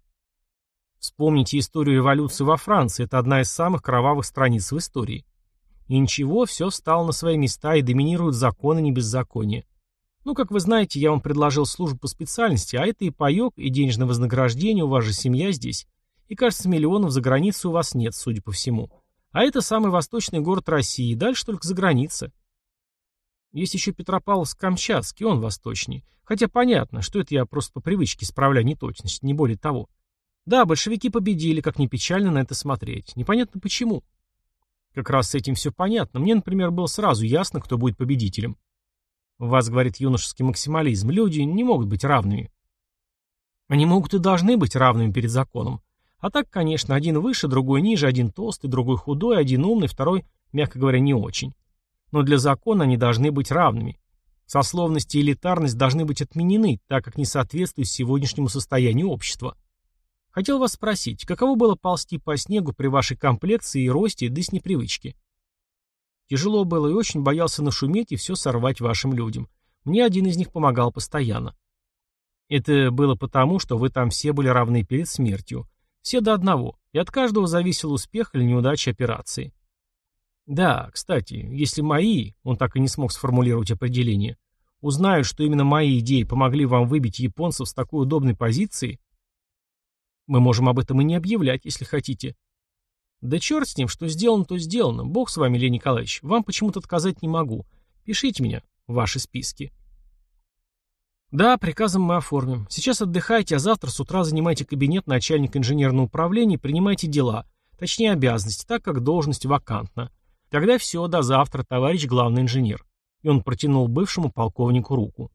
Вспомните историю революции во Франции, это одна из самых кровавых страниц в истории. И ничего, все встало на свои места и доминируют законы не беззакония. Ну, как вы знаете, я вам предложил службу по специальности, а это и паек, и денежное вознаграждение, у вас же семья здесь. И, кажется, миллионов за границей у вас нет, судя по всему. А это самый восточный город России, дальше только за граница. Есть еще Петропавловск-Камчатский, он восточнее. Хотя понятно, что это я просто по привычке исправляю неточность, не более того. Да, большевики победили, как ни печально на это смотреть. Непонятно почему. Как раз с этим все понятно. Мне, например, было сразу ясно, кто будет победителем. В вас, говорит юношеский максимализм, люди не могут быть равными. Они могут и должны быть равными перед законом. А так, конечно, один выше, другой ниже, один толстый, другой худой, один умный, второй, мягко говоря, не очень. Но для закона они должны быть равными. Сословность и элитарность должны быть отменены, так как не соответствуют сегодняшнему состоянию общества. Хотел вас спросить, каково было ползти по снегу при вашей комплекции и росте, да с непривычки? Тяжело было и очень боялся нашуметь и все сорвать вашим людям. Мне один из них помогал постоянно. Это было потому, что вы там все были равны перед смертью. Все до одного, и от каждого зависел успех или неудача операции. Да, кстати, если мои, он так и не смог сформулировать определение, узнают, что именно мои идеи помогли вам выбить японцев с такой удобной позиции, мы можем об этом и не объявлять, если хотите. Да черт с ним, что сделано, то сделано. Бог с вами, Леонид Николаевич. Вам почему-то отказать не могу. Пишите меня в ваши списки. Да, приказом мы оформим. Сейчас отдыхайте, а завтра с утра занимайте кабинет начальника инженерного управления и принимайте дела, точнее обязанности, так как должность вакантна. Тогда все, до завтра, товарищ главный инженер. И он протянул бывшему полковнику руку.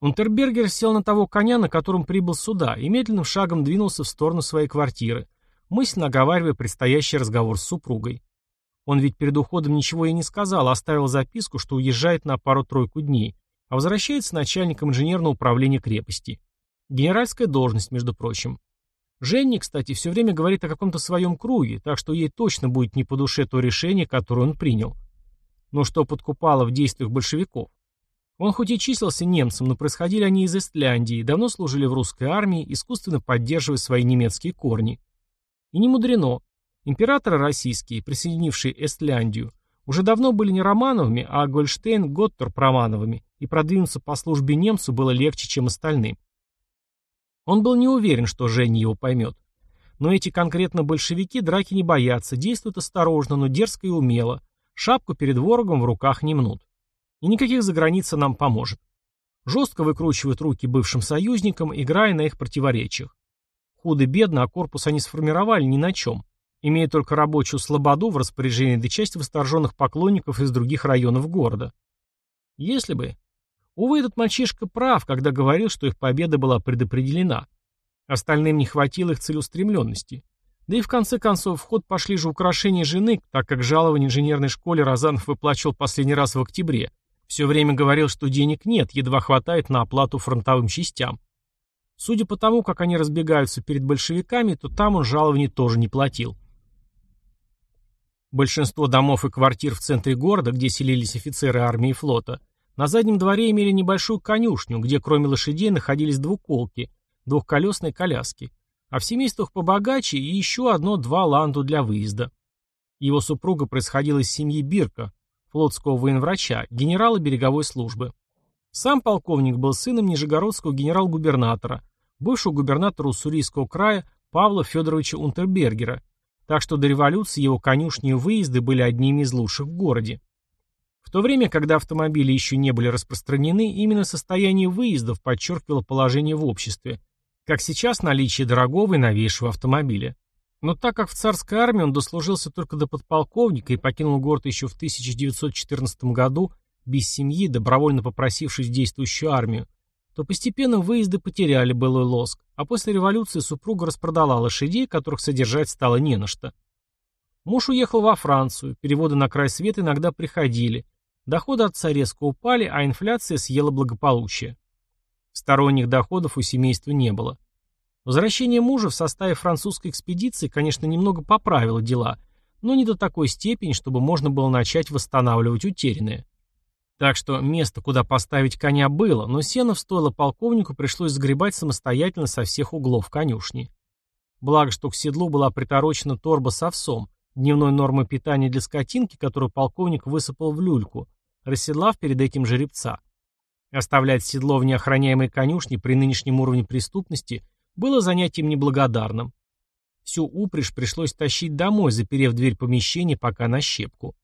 Унтербергер сел на того коня, на котором прибыл сюда, и медленным шагом двинулся в сторону своей квартиры, мысленно оговаривая предстоящий разговор с супругой. Он ведь перед уходом ничего ей не сказал, а оставил записку, что уезжает на пару-тройку дней, а возвращается начальником инженерного управления крепости. Генеральская должность, между прочим. Женни, кстати, все время говорит о каком-то своем круге, так что ей точно будет не по душе то решение, которое он принял. Но что подкупало в действиях большевиков? Он хоть и числился немцем, но происходили они из Эстляндии, давно служили в русской армии, искусственно поддерживая свои немецкие корни. И не мудрено. Императоры российские, присоединившие Эстляндию, уже давно были не Романовыми, а Гольштейн-Готтер Романовыми, и продвинуться по службе немцу было легче, чем остальным. Он был не уверен, что Женя его поймет. Но эти конкретно большевики драки не боятся, действуют осторожно, но дерзко и умело. Шапку перед ворогом в руках не мнут. И никаких заграница нам поможет. Жестко выкручивают руки бывшим союзникам, играя на их противоречиях. Худо-бедно, а корпус они сформировали ни на чем, имея только рабочую слободу в распоряжении до части восторженных поклонников из других районов города. Если бы. Увы, этот мальчишка прав, когда говорил, что их победа была предопределена. Остальным не хватило их целеустремленности. Да и в конце концов в ход пошли же украшения жены, так как жалование инженерной школе Розанов выплачивал последний раз в октябре. Все время говорил, что денег нет, едва хватает на оплату фронтовым частям. Судя по тому, как они разбегаются перед большевиками, то там он жалований тоже не платил. Большинство домов и квартир в центре города, где селились офицеры армии и флота, на заднем дворе имели небольшую конюшню, где кроме лошадей находились двуколки, двухколесные коляски, а в семействах побогаче и еще одно-два ланду для выезда. Его супруга происходила из семьи Бирка, флотского военврача, генерала береговой службы. Сам полковник был сыном нижегородского генерал-губернатора, бывшего губернатора Уссурийского края Павла Федоровича Унтербергера, так что до революции его конюшни и выезды были одними из лучших в городе. В то время, когда автомобили еще не были распространены, именно состояние выездов подчеркивало положение в обществе, как сейчас наличие дорогого и новейшего автомобиля. Но так как в царской армии он дослужился только до подполковника и покинул город еще в 1914 году без семьи, добровольно попросившись в действующую армию, то постепенно выезды потеряли былой лоск, а после революции супруга распродала лошадей, которых содержать стало не на что. Муж уехал во Францию, переводы на край света иногда приходили, доходы отца резко упали, а инфляция съела благополучие. Сторонних доходов у семейства не было. Возвращение мужа в составе французской экспедиции, конечно, немного поправило дела, но не до такой степени, чтобы можно было начать восстанавливать утерянное. Так что место, куда поставить коня, было, но сено в стойло полковнику пришлось сгребать самостоятельно со всех углов конюшни. Благо, что к седлу была приторочена торба с овсом, дневной нормой питания для скотинки, которую полковник высыпал в люльку, расседлав перед этим жеребца. Оставлять седло в неохраняемой конюшне при нынешнем уровне преступности было занятием неблагодарным. Всю упряжь пришлось тащить домой, заперев дверь помещения пока на щепку.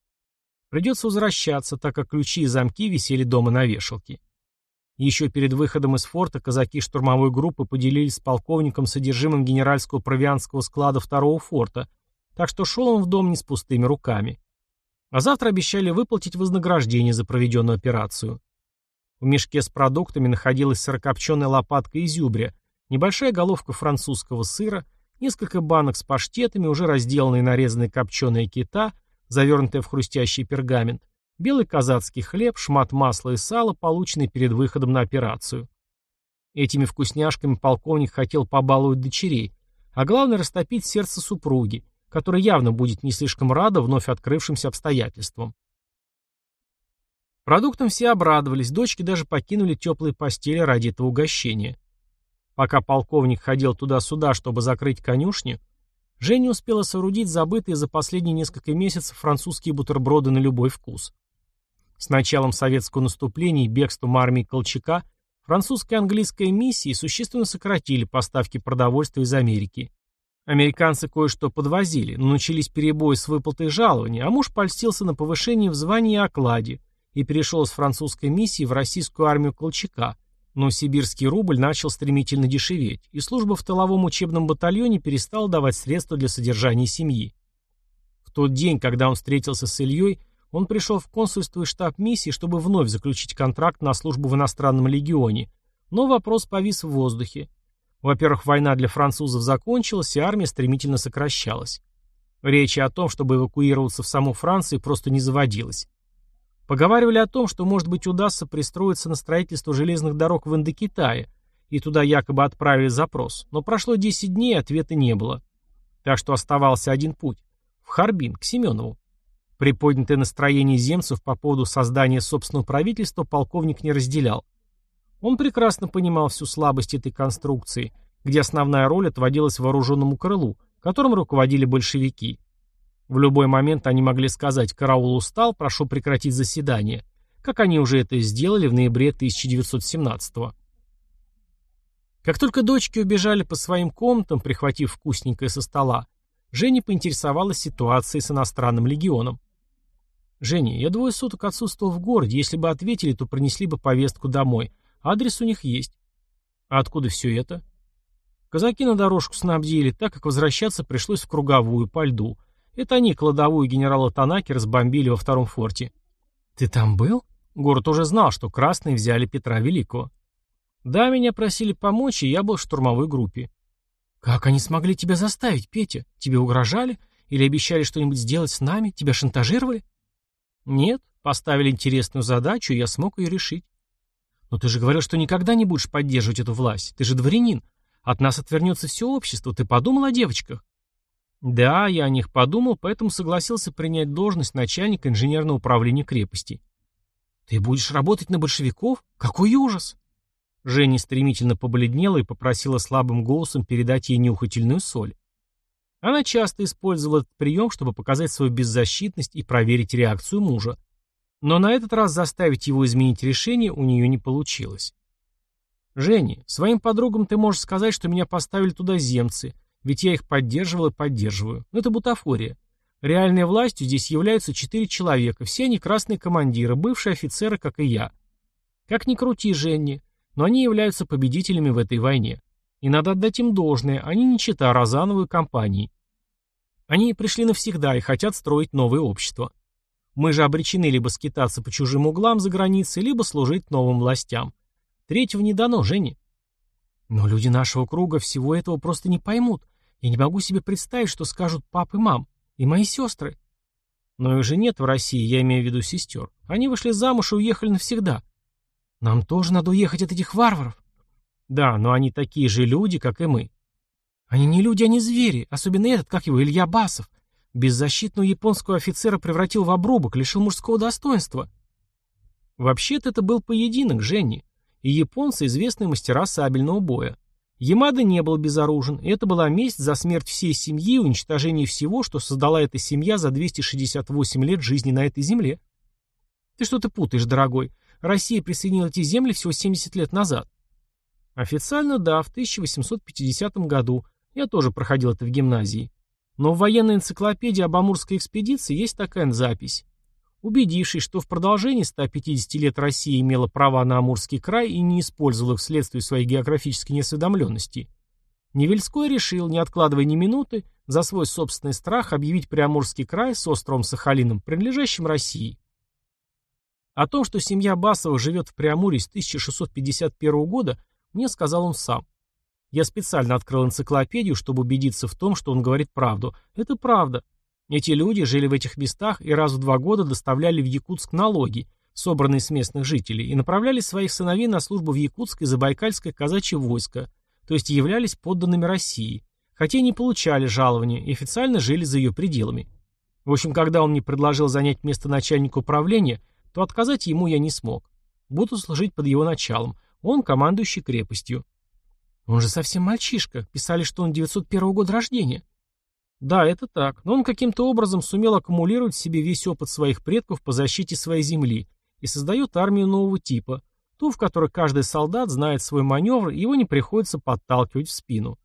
Придется возвращаться, так как ключи и замки висели дома на вешалке. Еще перед выходом из форта казаки штурмовой группы поделились с полковником содержимым генеральского провианского склада второго форта, так что шел он в дом не с пустыми руками. А завтра обещали выплатить вознаграждение за проведенную операцию. В мешке с продуктами находилась сырокопченая лопатка изюбря, небольшая головка французского сыра, несколько банок с паштетами, уже разделанные и нарезанные копченые кита, завернутые в хрустящий пергамент, белый казацкий хлеб, шмат масла и сала, полученный перед выходом на операцию. Этими вкусняшками полковник хотел побаловать дочерей, а главное растопить сердце супруги, которая явно будет не слишком рада вновь открывшимся обстоятельствам. Продуктам все обрадовались, дочки даже покинули теплые постели ради этого угощения. Пока полковник ходил туда-сюда, чтобы закрыть конюшню, Женя успела соорудить забытые за последние несколько месяцев французские бутерброды на любой вкус. С началом советского наступления и бегством армии Колчака французская и английская миссии существенно сократили поставки продовольствия из Америки. Американцы кое-что подвозили, но начались перебои с выплатой жалования, а муж польстился на повышение в звании и окладе, и перешел с французской миссии в российскую армию Колчака, но сибирский рубль начал стремительно дешеветь, и служба в тыловом учебном батальоне перестала давать средства для содержания семьи. В тот день, когда он встретился с Ильей, он пришел в консульство и штаб миссии, чтобы вновь заключить контракт на службу в иностранном легионе, но вопрос повис в воздухе. Во-первых, война для французов закончилась, и армия стремительно сокращалась. Речи о том, чтобы эвакуироваться в саму Францию, просто не заводилось. Поговаривали о том, что, может быть, удастся пристроиться на строительство железных дорог в Индокитае, и туда якобы отправили запрос, но прошло 10 дней, ответа не было. Так что оставался один путь – в Харбин, к Семенову. Приподнятое настроение земцев по поводу создания собственного правительства полковник не разделял. Он прекрасно понимал всю слабость этой конструкции, где основная роль отводилась вооруженному крылу, которым руководили большевики. В любой момент они могли сказать «караул устал, прошу прекратить заседание», как они уже это сделали в ноябре 1917 -го. Как только дочки убежали по своим комнатам, прихватив вкусненькое со стола, Женя поинтересовалась ситуацией с иностранным легионом. «Женя, я двое суток отсутствовал в городе. Если бы ответили, то принесли бы повестку домой. Адрес у них есть». «А откуда все это?» Казаки на дорожку снабдили, так как возвращаться пришлось в круговую, по льду. Это они кладовую генерала Танаки разбомбили во втором форте. «Ты там был?» Город уже знал, что красные взяли Петра Великого. «Да, меня просили помочь, и я был в штурмовой группе». «Как они смогли тебя заставить, Петя? Тебе угрожали? Или обещали что-нибудь сделать с нами? Тебя шантажировали?» «Нет, поставили интересную задачу, и я смог ее решить». «Но ты же говорил, что никогда не будешь поддерживать эту власть. Ты же дворянин. От нас отвернется все общество. Ты подумал о девочках?» «Да, я о них подумал, поэтому согласился принять должность начальника инженерного управления крепости». «Ты будешь работать на большевиков? Какой ужас!» Женя стремительно побледнела и попросила слабым голосом передать ей нюхательную соль. Она часто использовала этот прием, чтобы показать свою беззащитность и проверить реакцию мужа. Но на этот раз заставить его изменить решение у нее не получилось. «Женя, своим подругам ты можешь сказать, что меня поставили туда земцы, ведь я их поддерживал и поддерживаю. Но это бутафория. Реальной властью здесь являются четыре человека, все они красные командиры, бывшие офицеры, как и я. Как ни крути, Женни, но они являются победителями в этой войне. И надо отдать им должное, они не чита Розановой компании. Они пришли навсегда и хотят строить новое общество. Мы же обречены либо скитаться по чужим углам за границей, либо служить новым властям. Третьего не дано, Женя. Но люди нашего круга всего этого просто не поймут. Я не могу себе представить, что скажут пап и мам, и мои сестры. Но их же нет в России, я имею в виду сестер. Они вышли замуж и уехали навсегда. Нам тоже надо уехать от этих варваров. Да, но они такие же люди, как и мы. Они не люди, они звери, особенно этот, как его, Илья Басов. Беззащитного японского офицера превратил в обрубок, лишил мужского достоинства. Вообще-то это был поединок, Женни. И японцы известные мастера сабельного боя. Ямада не был безоружен, и это была месть за смерть всей семьи и уничтожение всего, что создала эта семья за 268 лет жизни на этой земле. Ты что-то путаешь, дорогой. Россия присоединила эти земли всего 70 лет назад. Официально, да, в 1850 году. Я тоже проходил это в гимназии. Но в военной энциклопедии об Амурской экспедиции есть такая запись. Убедившись, что в продолжении 150 лет Россия имела права на Амурский край и не использовала их вследствие своей географической неосведомленности, Невельской решил, не откладывая ни минуты, за свой собственный страх объявить Приамурский край с островом Сахалином, принадлежащим России. О том, что семья Басовых живет в Преамуре с 1651 года, мне сказал он сам. Я специально открыл энциклопедию, чтобы убедиться в том, что он говорит правду. Это правда. Эти люди жили в этих местах и раз в два года доставляли в Якутск налоги, собранные с местных жителей, и направляли своих сыновей на службу в Якутское и Забайкальское казачье войско, то есть являлись подданными России, хотя и не получали жалования и официально жили за ее пределами. В общем, когда он мне предложил занять место начальника управления, то отказать ему я не смог. Буду служить под его началом. Он командующий крепостью. Он же совсем мальчишка. Писали, что он 901 года рождения. Да, это так. Но он каким-то образом сумел аккумулировать в себе весь опыт своих предков по защите своей земли и создает армию нового типа, ту, в которой каждый солдат знает свой маневр, и его не приходится подталкивать в спину.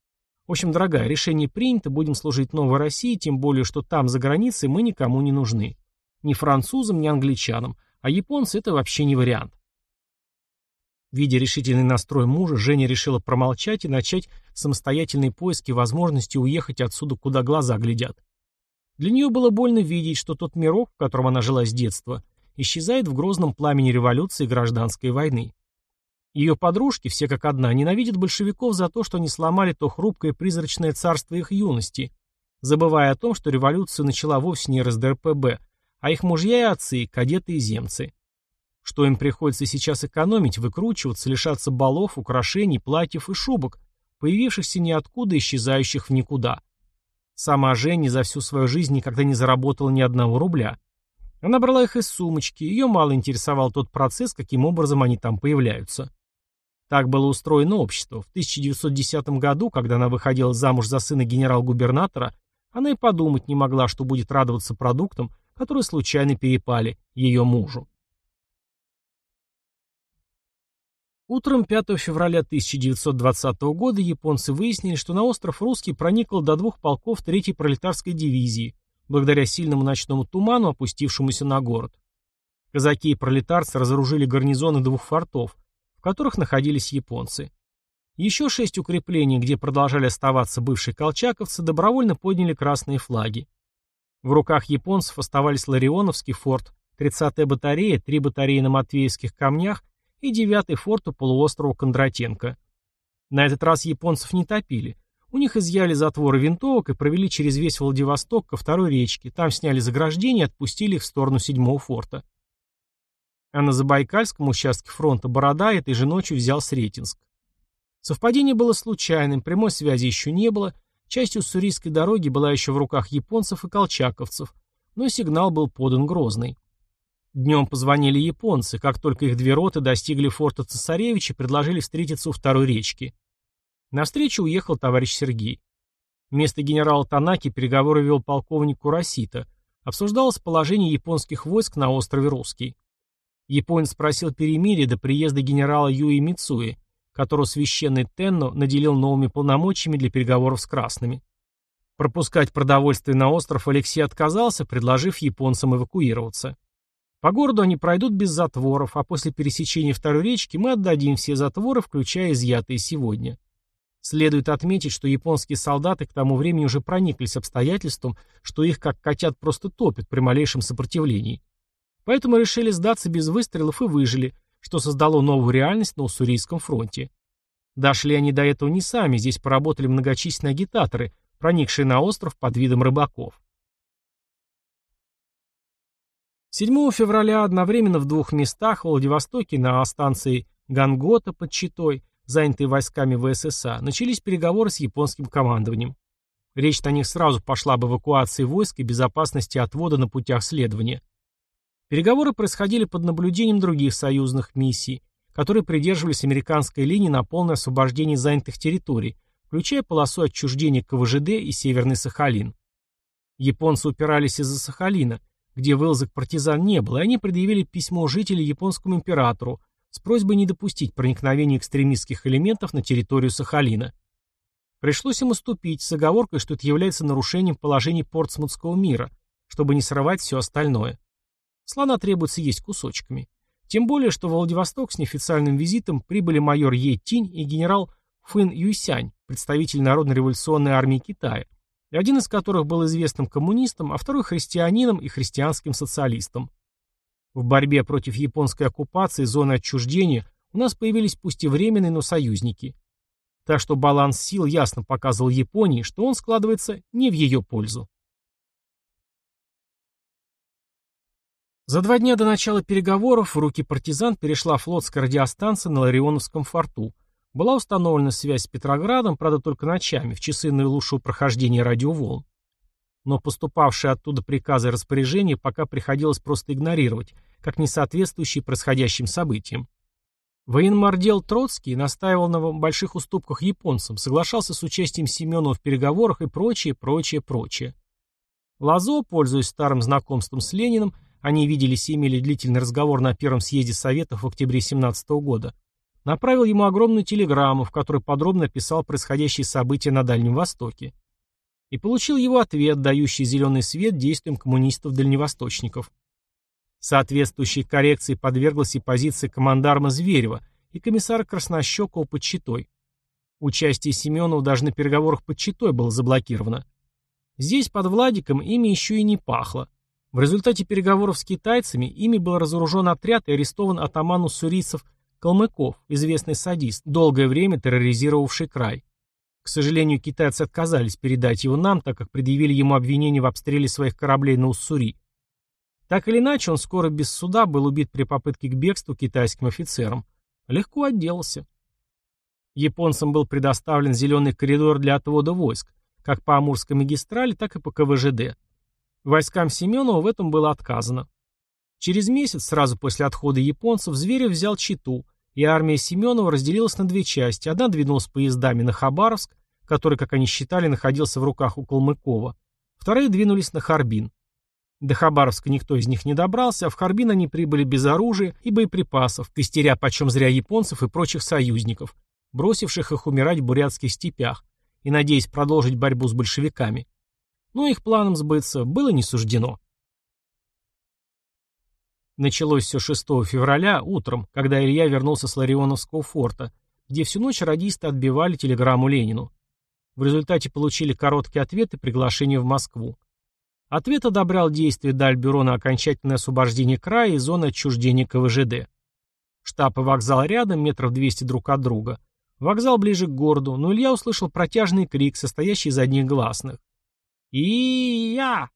В общем, дорогая, решение принято, будем служить новой России, тем более, что там, за границей, мы никому не нужны. Ни французам, ни англичанам. А японцы это вообще не вариант. Видя решительный настрой мужа, Женя решила промолчать и начать самостоятельные поиски возможности уехать отсюда, куда глаза глядят. Для нее было больно видеть, что тот мирок, в котором она жила с детства, исчезает в грозном пламени революции и гражданской войны. Ее подружки, все как одна, ненавидят большевиков за то, что они сломали то хрупкое призрачное царство их юности, забывая о том, что революцию начала вовсе не РСДРПБ, а их мужья и отцы, кадеты и земцы. Что им приходится сейчас экономить, выкручиваться, лишаться балов, украшений, платьев и шубок, появившихся ниоткуда, исчезающих в никуда. Сама Женя за всю свою жизнь никогда не заработала ни одного рубля. Она брала их из сумочки, ее мало интересовал тот процесс, каким образом они там появляются. Так было устроено общество. В 1910 году, когда она выходила замуж за сына генерал-губернатора, она и подумать не могла, что будет радоваться продуктам, которые случайно перепали ее мужу. Утром 5 февраля 1920 года японцы выяснили, что на остров Русский проникло до двух полков 3-й пролетарской дивизии, благодаря сильному ночному туману, опустившемуся на город. Казаки и пролетарцы разоружили гарнизоны двух фортов, в которых находились японцы. Еще шесть укреплений, где продолжали оставаться бывшие колчаковцы, добровольно подняли красные флаги. В руках японцев оставались Ларионовский форт, 30-я батарея, три батареи на Матвеевских камнях и 9-й форт у полуострова Кондратенко. На этот раз японцев не топили. У них изъяли затворы винтовок и провели через весь Владивосток ко второй речке. Там сняли заграждение и отпустили их в сторону 7-го форта. А на Забайкальском участке фронта Борода этой же ночью взял Сретенск. Совпадение было случайным, прямой связи еще не было, часть уссурийской дороги была еще в руках японцев и колчаковцев, но сигнал был подан грозный. Днем позвонили японцы, как только их две роты достигли форта Цесаревич и предложили встретиться у второй речки. На встречу уехал товарищ Сергей. Вместо генерала Танаки переговоры вел полковник Курасита. Обсуждалось положение японских войск на острове Русский. Японец просил перемирия до приезда генерала Юи Мицуи, которого священный Тенно наделил новыми полномочиями для переговоров с красными. Пропускать продовольствие на остров Алексей отказался, предложив японцам эвакуироваться. По городу они пройдут без затворов, а после пересечения второй речки мы отдадим все затворы, включая изъятые сегодня. Следует отметить, что японские солдаты к тому времени уже прониклись обстоятельством, что их как котят просто топят при малейшем сопротивлении. Поэтому решили сдаться без выстрелов и выжили, что создало новую реальность на Уссурийском фронте. Дошли они до этого не сами, здесь поработали многочисленные агитаторы, проникшие на остров под видом рыбаков. 7 февраля одновременно в двух местах в Владивостоке на станции Гангота под Читой, занятой войсками ВССА, начались переговоры с японским командованием. Речь о них сразу пошла об эвакуации войск и безопасности отвода на путях следования. Переговоры происходили под наблюдением других союзных миссий, которые придерживались американской линии на полное освобождение занятых территорий, включая полосу отчуждения КВЖД и Северный Сахалин. Японцы упирались из-за Сахалина, где вылазок партизан не было, и они предъявили письмо жителей японскому императору с просьбой не допустить проникновения экстремистских элементов на территорию Сахалина. Пришлось им уступить с оговоркой, что это является нарушением положений Портсмутского мира, чтобы не срывать все остальное. Слона требуется есть кусочками. Тем более, что в Владивосток с неофициальным визитом прибыли майор Е. Тинь и генерал Фын Юйсянь, представитель Народно-революционной армии Китая, один из которых был известным коммунистом, а второй христианином и христианским социалистом. В борьбе против японской оккупации зоны отчуждения у нас появились пусть и временные, но союзники. Так что баланс сил ясно показывал Японии, что он складывается не в ее пользу. За два дня до начала переговоров в руки партизан перешла флотская радиостанция на Ларионовском форту. Была установлена связь с Петроградом, правда только ночами, в часы наилучшего прохождения радиоволн. Но поступавшие оттуда приказы и распоряжения пока приходилось просто игнорировать, как не соответствующие происходящим событиям. Военмордел Троцкий настаивал на больших уступках японцам, соглашался с участием Семенова в переговорах и прочее, прочее, прочее. Лазо, пользуясь старым знакомством с Лениным, они виделись и имели длительный разговор на первом съезде Советов в октябре 17 года, направил ему огромную телеграмму, в которой подробно описал происходящие события на Дальнем Востоке. И получил его ответ, дающий зеленый свет действиям коммунистов-дальневосточников. Соответствующей коррекции подверглась и позиция командарма Зверева и комиссара Краснощекова под Читой. Участие Семенова даже на переговорах под Читой было заблокировано. Здесь под Владиком ими еще и не пахло. В результате переговоров с китайцами ими был разоружен отряд и арестован атаман уссурийцев Калмыков, известный садист, долгое время терроризировавший край. К сожалению, китайцы отказались передать его нам, так как предъявили ему обвинение в обстреле своих кораблей на Уссури. Так или иначе, он скоро без суда был убит при попытке к бегству китайским офицерам. Легко отделался. Японцам был предоставлен зеленый коридор для отвода войск, как по Амурской магистрали, так и по КВЖД. Войскам Семенова в этом было отказано. Через месяц, сразу после отхода японцев, Зверев взял Читу, и армия Семенова разделилась на две части. Одна двинулась поездами на Хабаровск, который, как они считали, находился в руках у Калмыкова. Вторые двинулись на Харбин. До Хабаровска никто из них не добрался, а в Харбин они прибыли без оружия и боеприпасов, костеря почем зря японцев и прочих союзников, бросивших их умирать в бурятских степях, и надеясь продолжить борьбу с большевиками. Но их планам сбыться было не суждено. Началось все 6 февраля, утром, когда Илья вернулся с Ларионовского форта, где всю ночь радисты отбивали телеграмму Ленину. В результате получили короткий ответ и приглашение в Москву. Ответ одобрял действия Дальбюро на окончательное освобождение края и зоны отчуждения КВЖД. Штаб и вокзал рядом, метров 200 друг от друга. Вокзал ближе к городу, но Илья услышал протяжный крик, состоящий из одних гласных. «И-я!»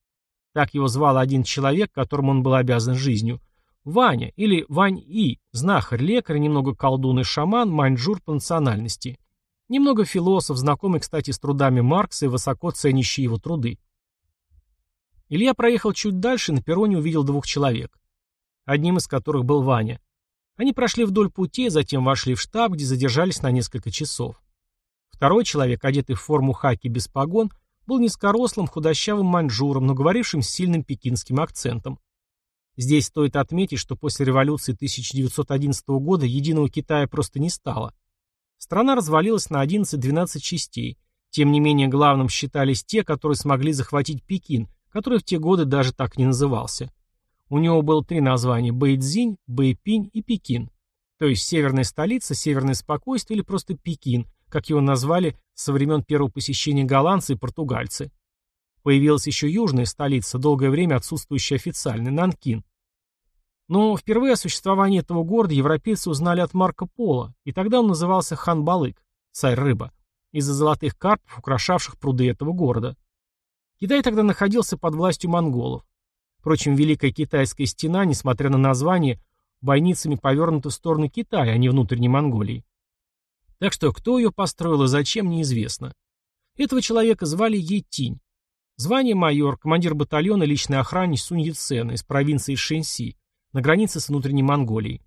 Так его звал один человек, которому он был обязан жизнью. Ваня, или Вань-И, знахарь, лекарь, немного колдун и шаман, маньчжур по национальности. Немного философ, знакомый, кстати, с трудами Маркса и высоко ценящий его труды. Илья проехал чуть дальше и на перроне увидел двух человек. Одним из которых был Ваня. Они прошли вдоль пути, затем вошли в штаб, где задержались на несколько часов. Второй человек, одетый в форму хаки без погон, был низкорослым, худощавым маньчжуром, но говорившим с сильным пекинским акцентом. Здесь стоит отметить, что после революции 1911 года единого Китая просто не стало. Страна развалилась на 11-12 частей. Тем не менее, главным считались те, которые смогли захватить Пекин, который в те годы даже так не назывался. У него было три названия – Бэйцзинь, Бэйпинь и Пекин. То есть северная столица, северное спокойствие или просто Пекин, как его назвали со времен первого посещения голландцы и португальцы. Появилась еще южная столица, долгое время отсутствующая официально, Нанкин. Но впервые о существовании этого города европейцы узнали от Марко Поло, и тогда он назывался Хан-Балык, царь-рыба, из-за золотых карпов, украшавших пруды этого города. Китай тогда находился под властью монголов. Впрочем, Великая Китайская стена, несмотря на название, бойницами повернута в сторону Китая, а не внутренней Монголии. Так что кто ее построил и зачем, неизвестно. Этого человека звали Етинь. Звание майор, командир батальона личной охраны Сунь Яцена из провинции Шэньси, на границе с внутренней Монголией.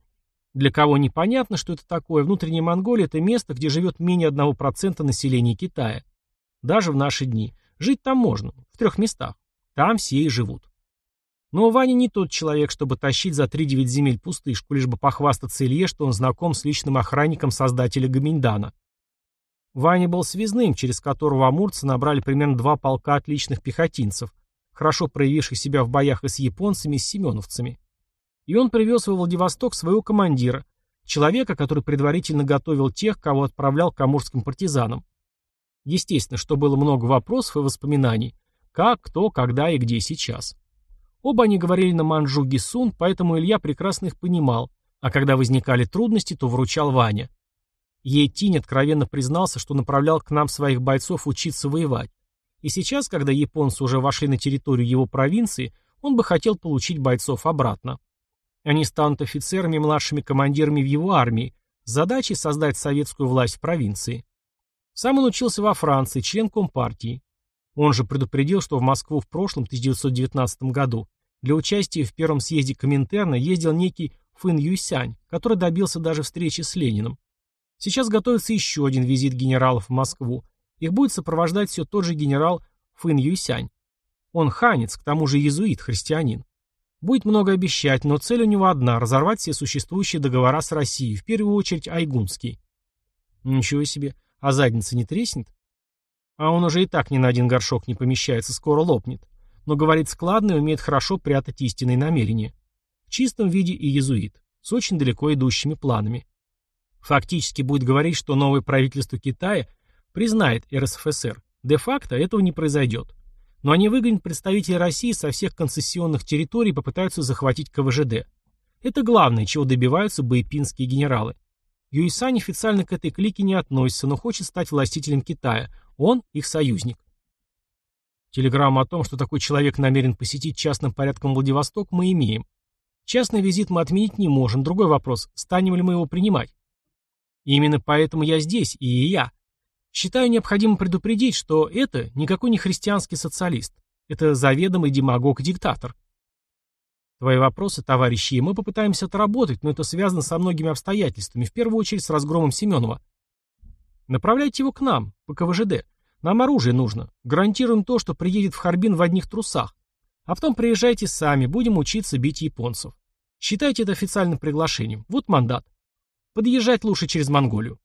Для кого непонятно, что это такое, внутренняя Монголия – это место, где живет менее 1% населения Китая. Даже в наши дни. Жить там можно, в трех местах. Там все и живут. Но Ваня не тот человек, чтобы тащить за 3-9 земель пустышку, лишь бы похвастаться Илье, что он знаком с личным охранником создателя Гаминдана. Ваня был связным, через которого амурцы набрали примерно два полка отличных пехотинцев, хорошо проявивших себя в боях и с японцами, и с семеновцами. И он привез во Владивосток своего командира, человека, который предварительно готовил тех, кого отправлял к амурским партизанам. Естественно, что было много вопросов и воспоминаний. Как, кто, когда и где сейчас. Оба они говорили на манжу Гисун, поэтому Илья прекрасно их понимал, а когда возникали трудности, то вручал Ваня. Етинь откровенно признался, что направлял к нам своих бойцов учиться воевать. И сейчас, когда японцы уже вошли на территорию его провинции, он бы хотел получить бойцов обратно. Они станут офицерами и младшими командирами в его армии, с задачей создать советскую власть в провинции. Сам он учился во Франции, член Компартии. Он же предупредил, что в Москву в прошлом, 1919 году, для участия в первом съезде Коминтерна ездил некий Фын Юйсянь, который добился даже встречи с Лениным. Сейчас готовится еще один визит генералов в Москву. Их будет сопровождать все тот же генерал Фын Юйсянь. Он ханец, к тому же иезуит-христианин. Будет много обещать, но цель у него одна – разорвать все существующие договора с Россией, в первую очередь Айгунский. Ничего себе, а задница не треснет? А он уже и так ни на один горшок не помещается, скоро лопнет. Но говорит складно и умеет хорошо прятать истинные намерения. В чистом виде и езуит, с очень далеко идущими планами. Фактически будет говорить, что новое правительство Китая признает РСФСР. Де-факто этого не произойдет. Но они выгонят представителей России со всех концессионных территорий и попытаются захватить КВЖД. Это главное, чего добиваются боепинские генералы. Юйсань официально к этой клике не относится, но хочет стать властителем Китая. Он их союзник. Телеграмму о том, что такой человек намерен посетить частным порядком Владивосток, мы имеем. Частный визит мы отменить не можем. Другой вопрос, станем ли мы его принимать? И именно поэтому я здесь, и я. Считаю необходимым предупредить, что это никакой не христианский социалист. Это заведомый демагог и диктатор. Твои вопросы, товарищи, мы попытаемся отработать, но это связано со многими обстоятельствами, в первую очередь с разгромом Семенова. Направляйте его к нам, по КВЖД. Нам оружие нужно. Гарантируем то, что приедет в Харбин в одних трусах. А потом приезжайте сами, будем учиться бить японцев. Считайте это официальным приглашением. Вот мандат. Подъезжать лучше через Монголию.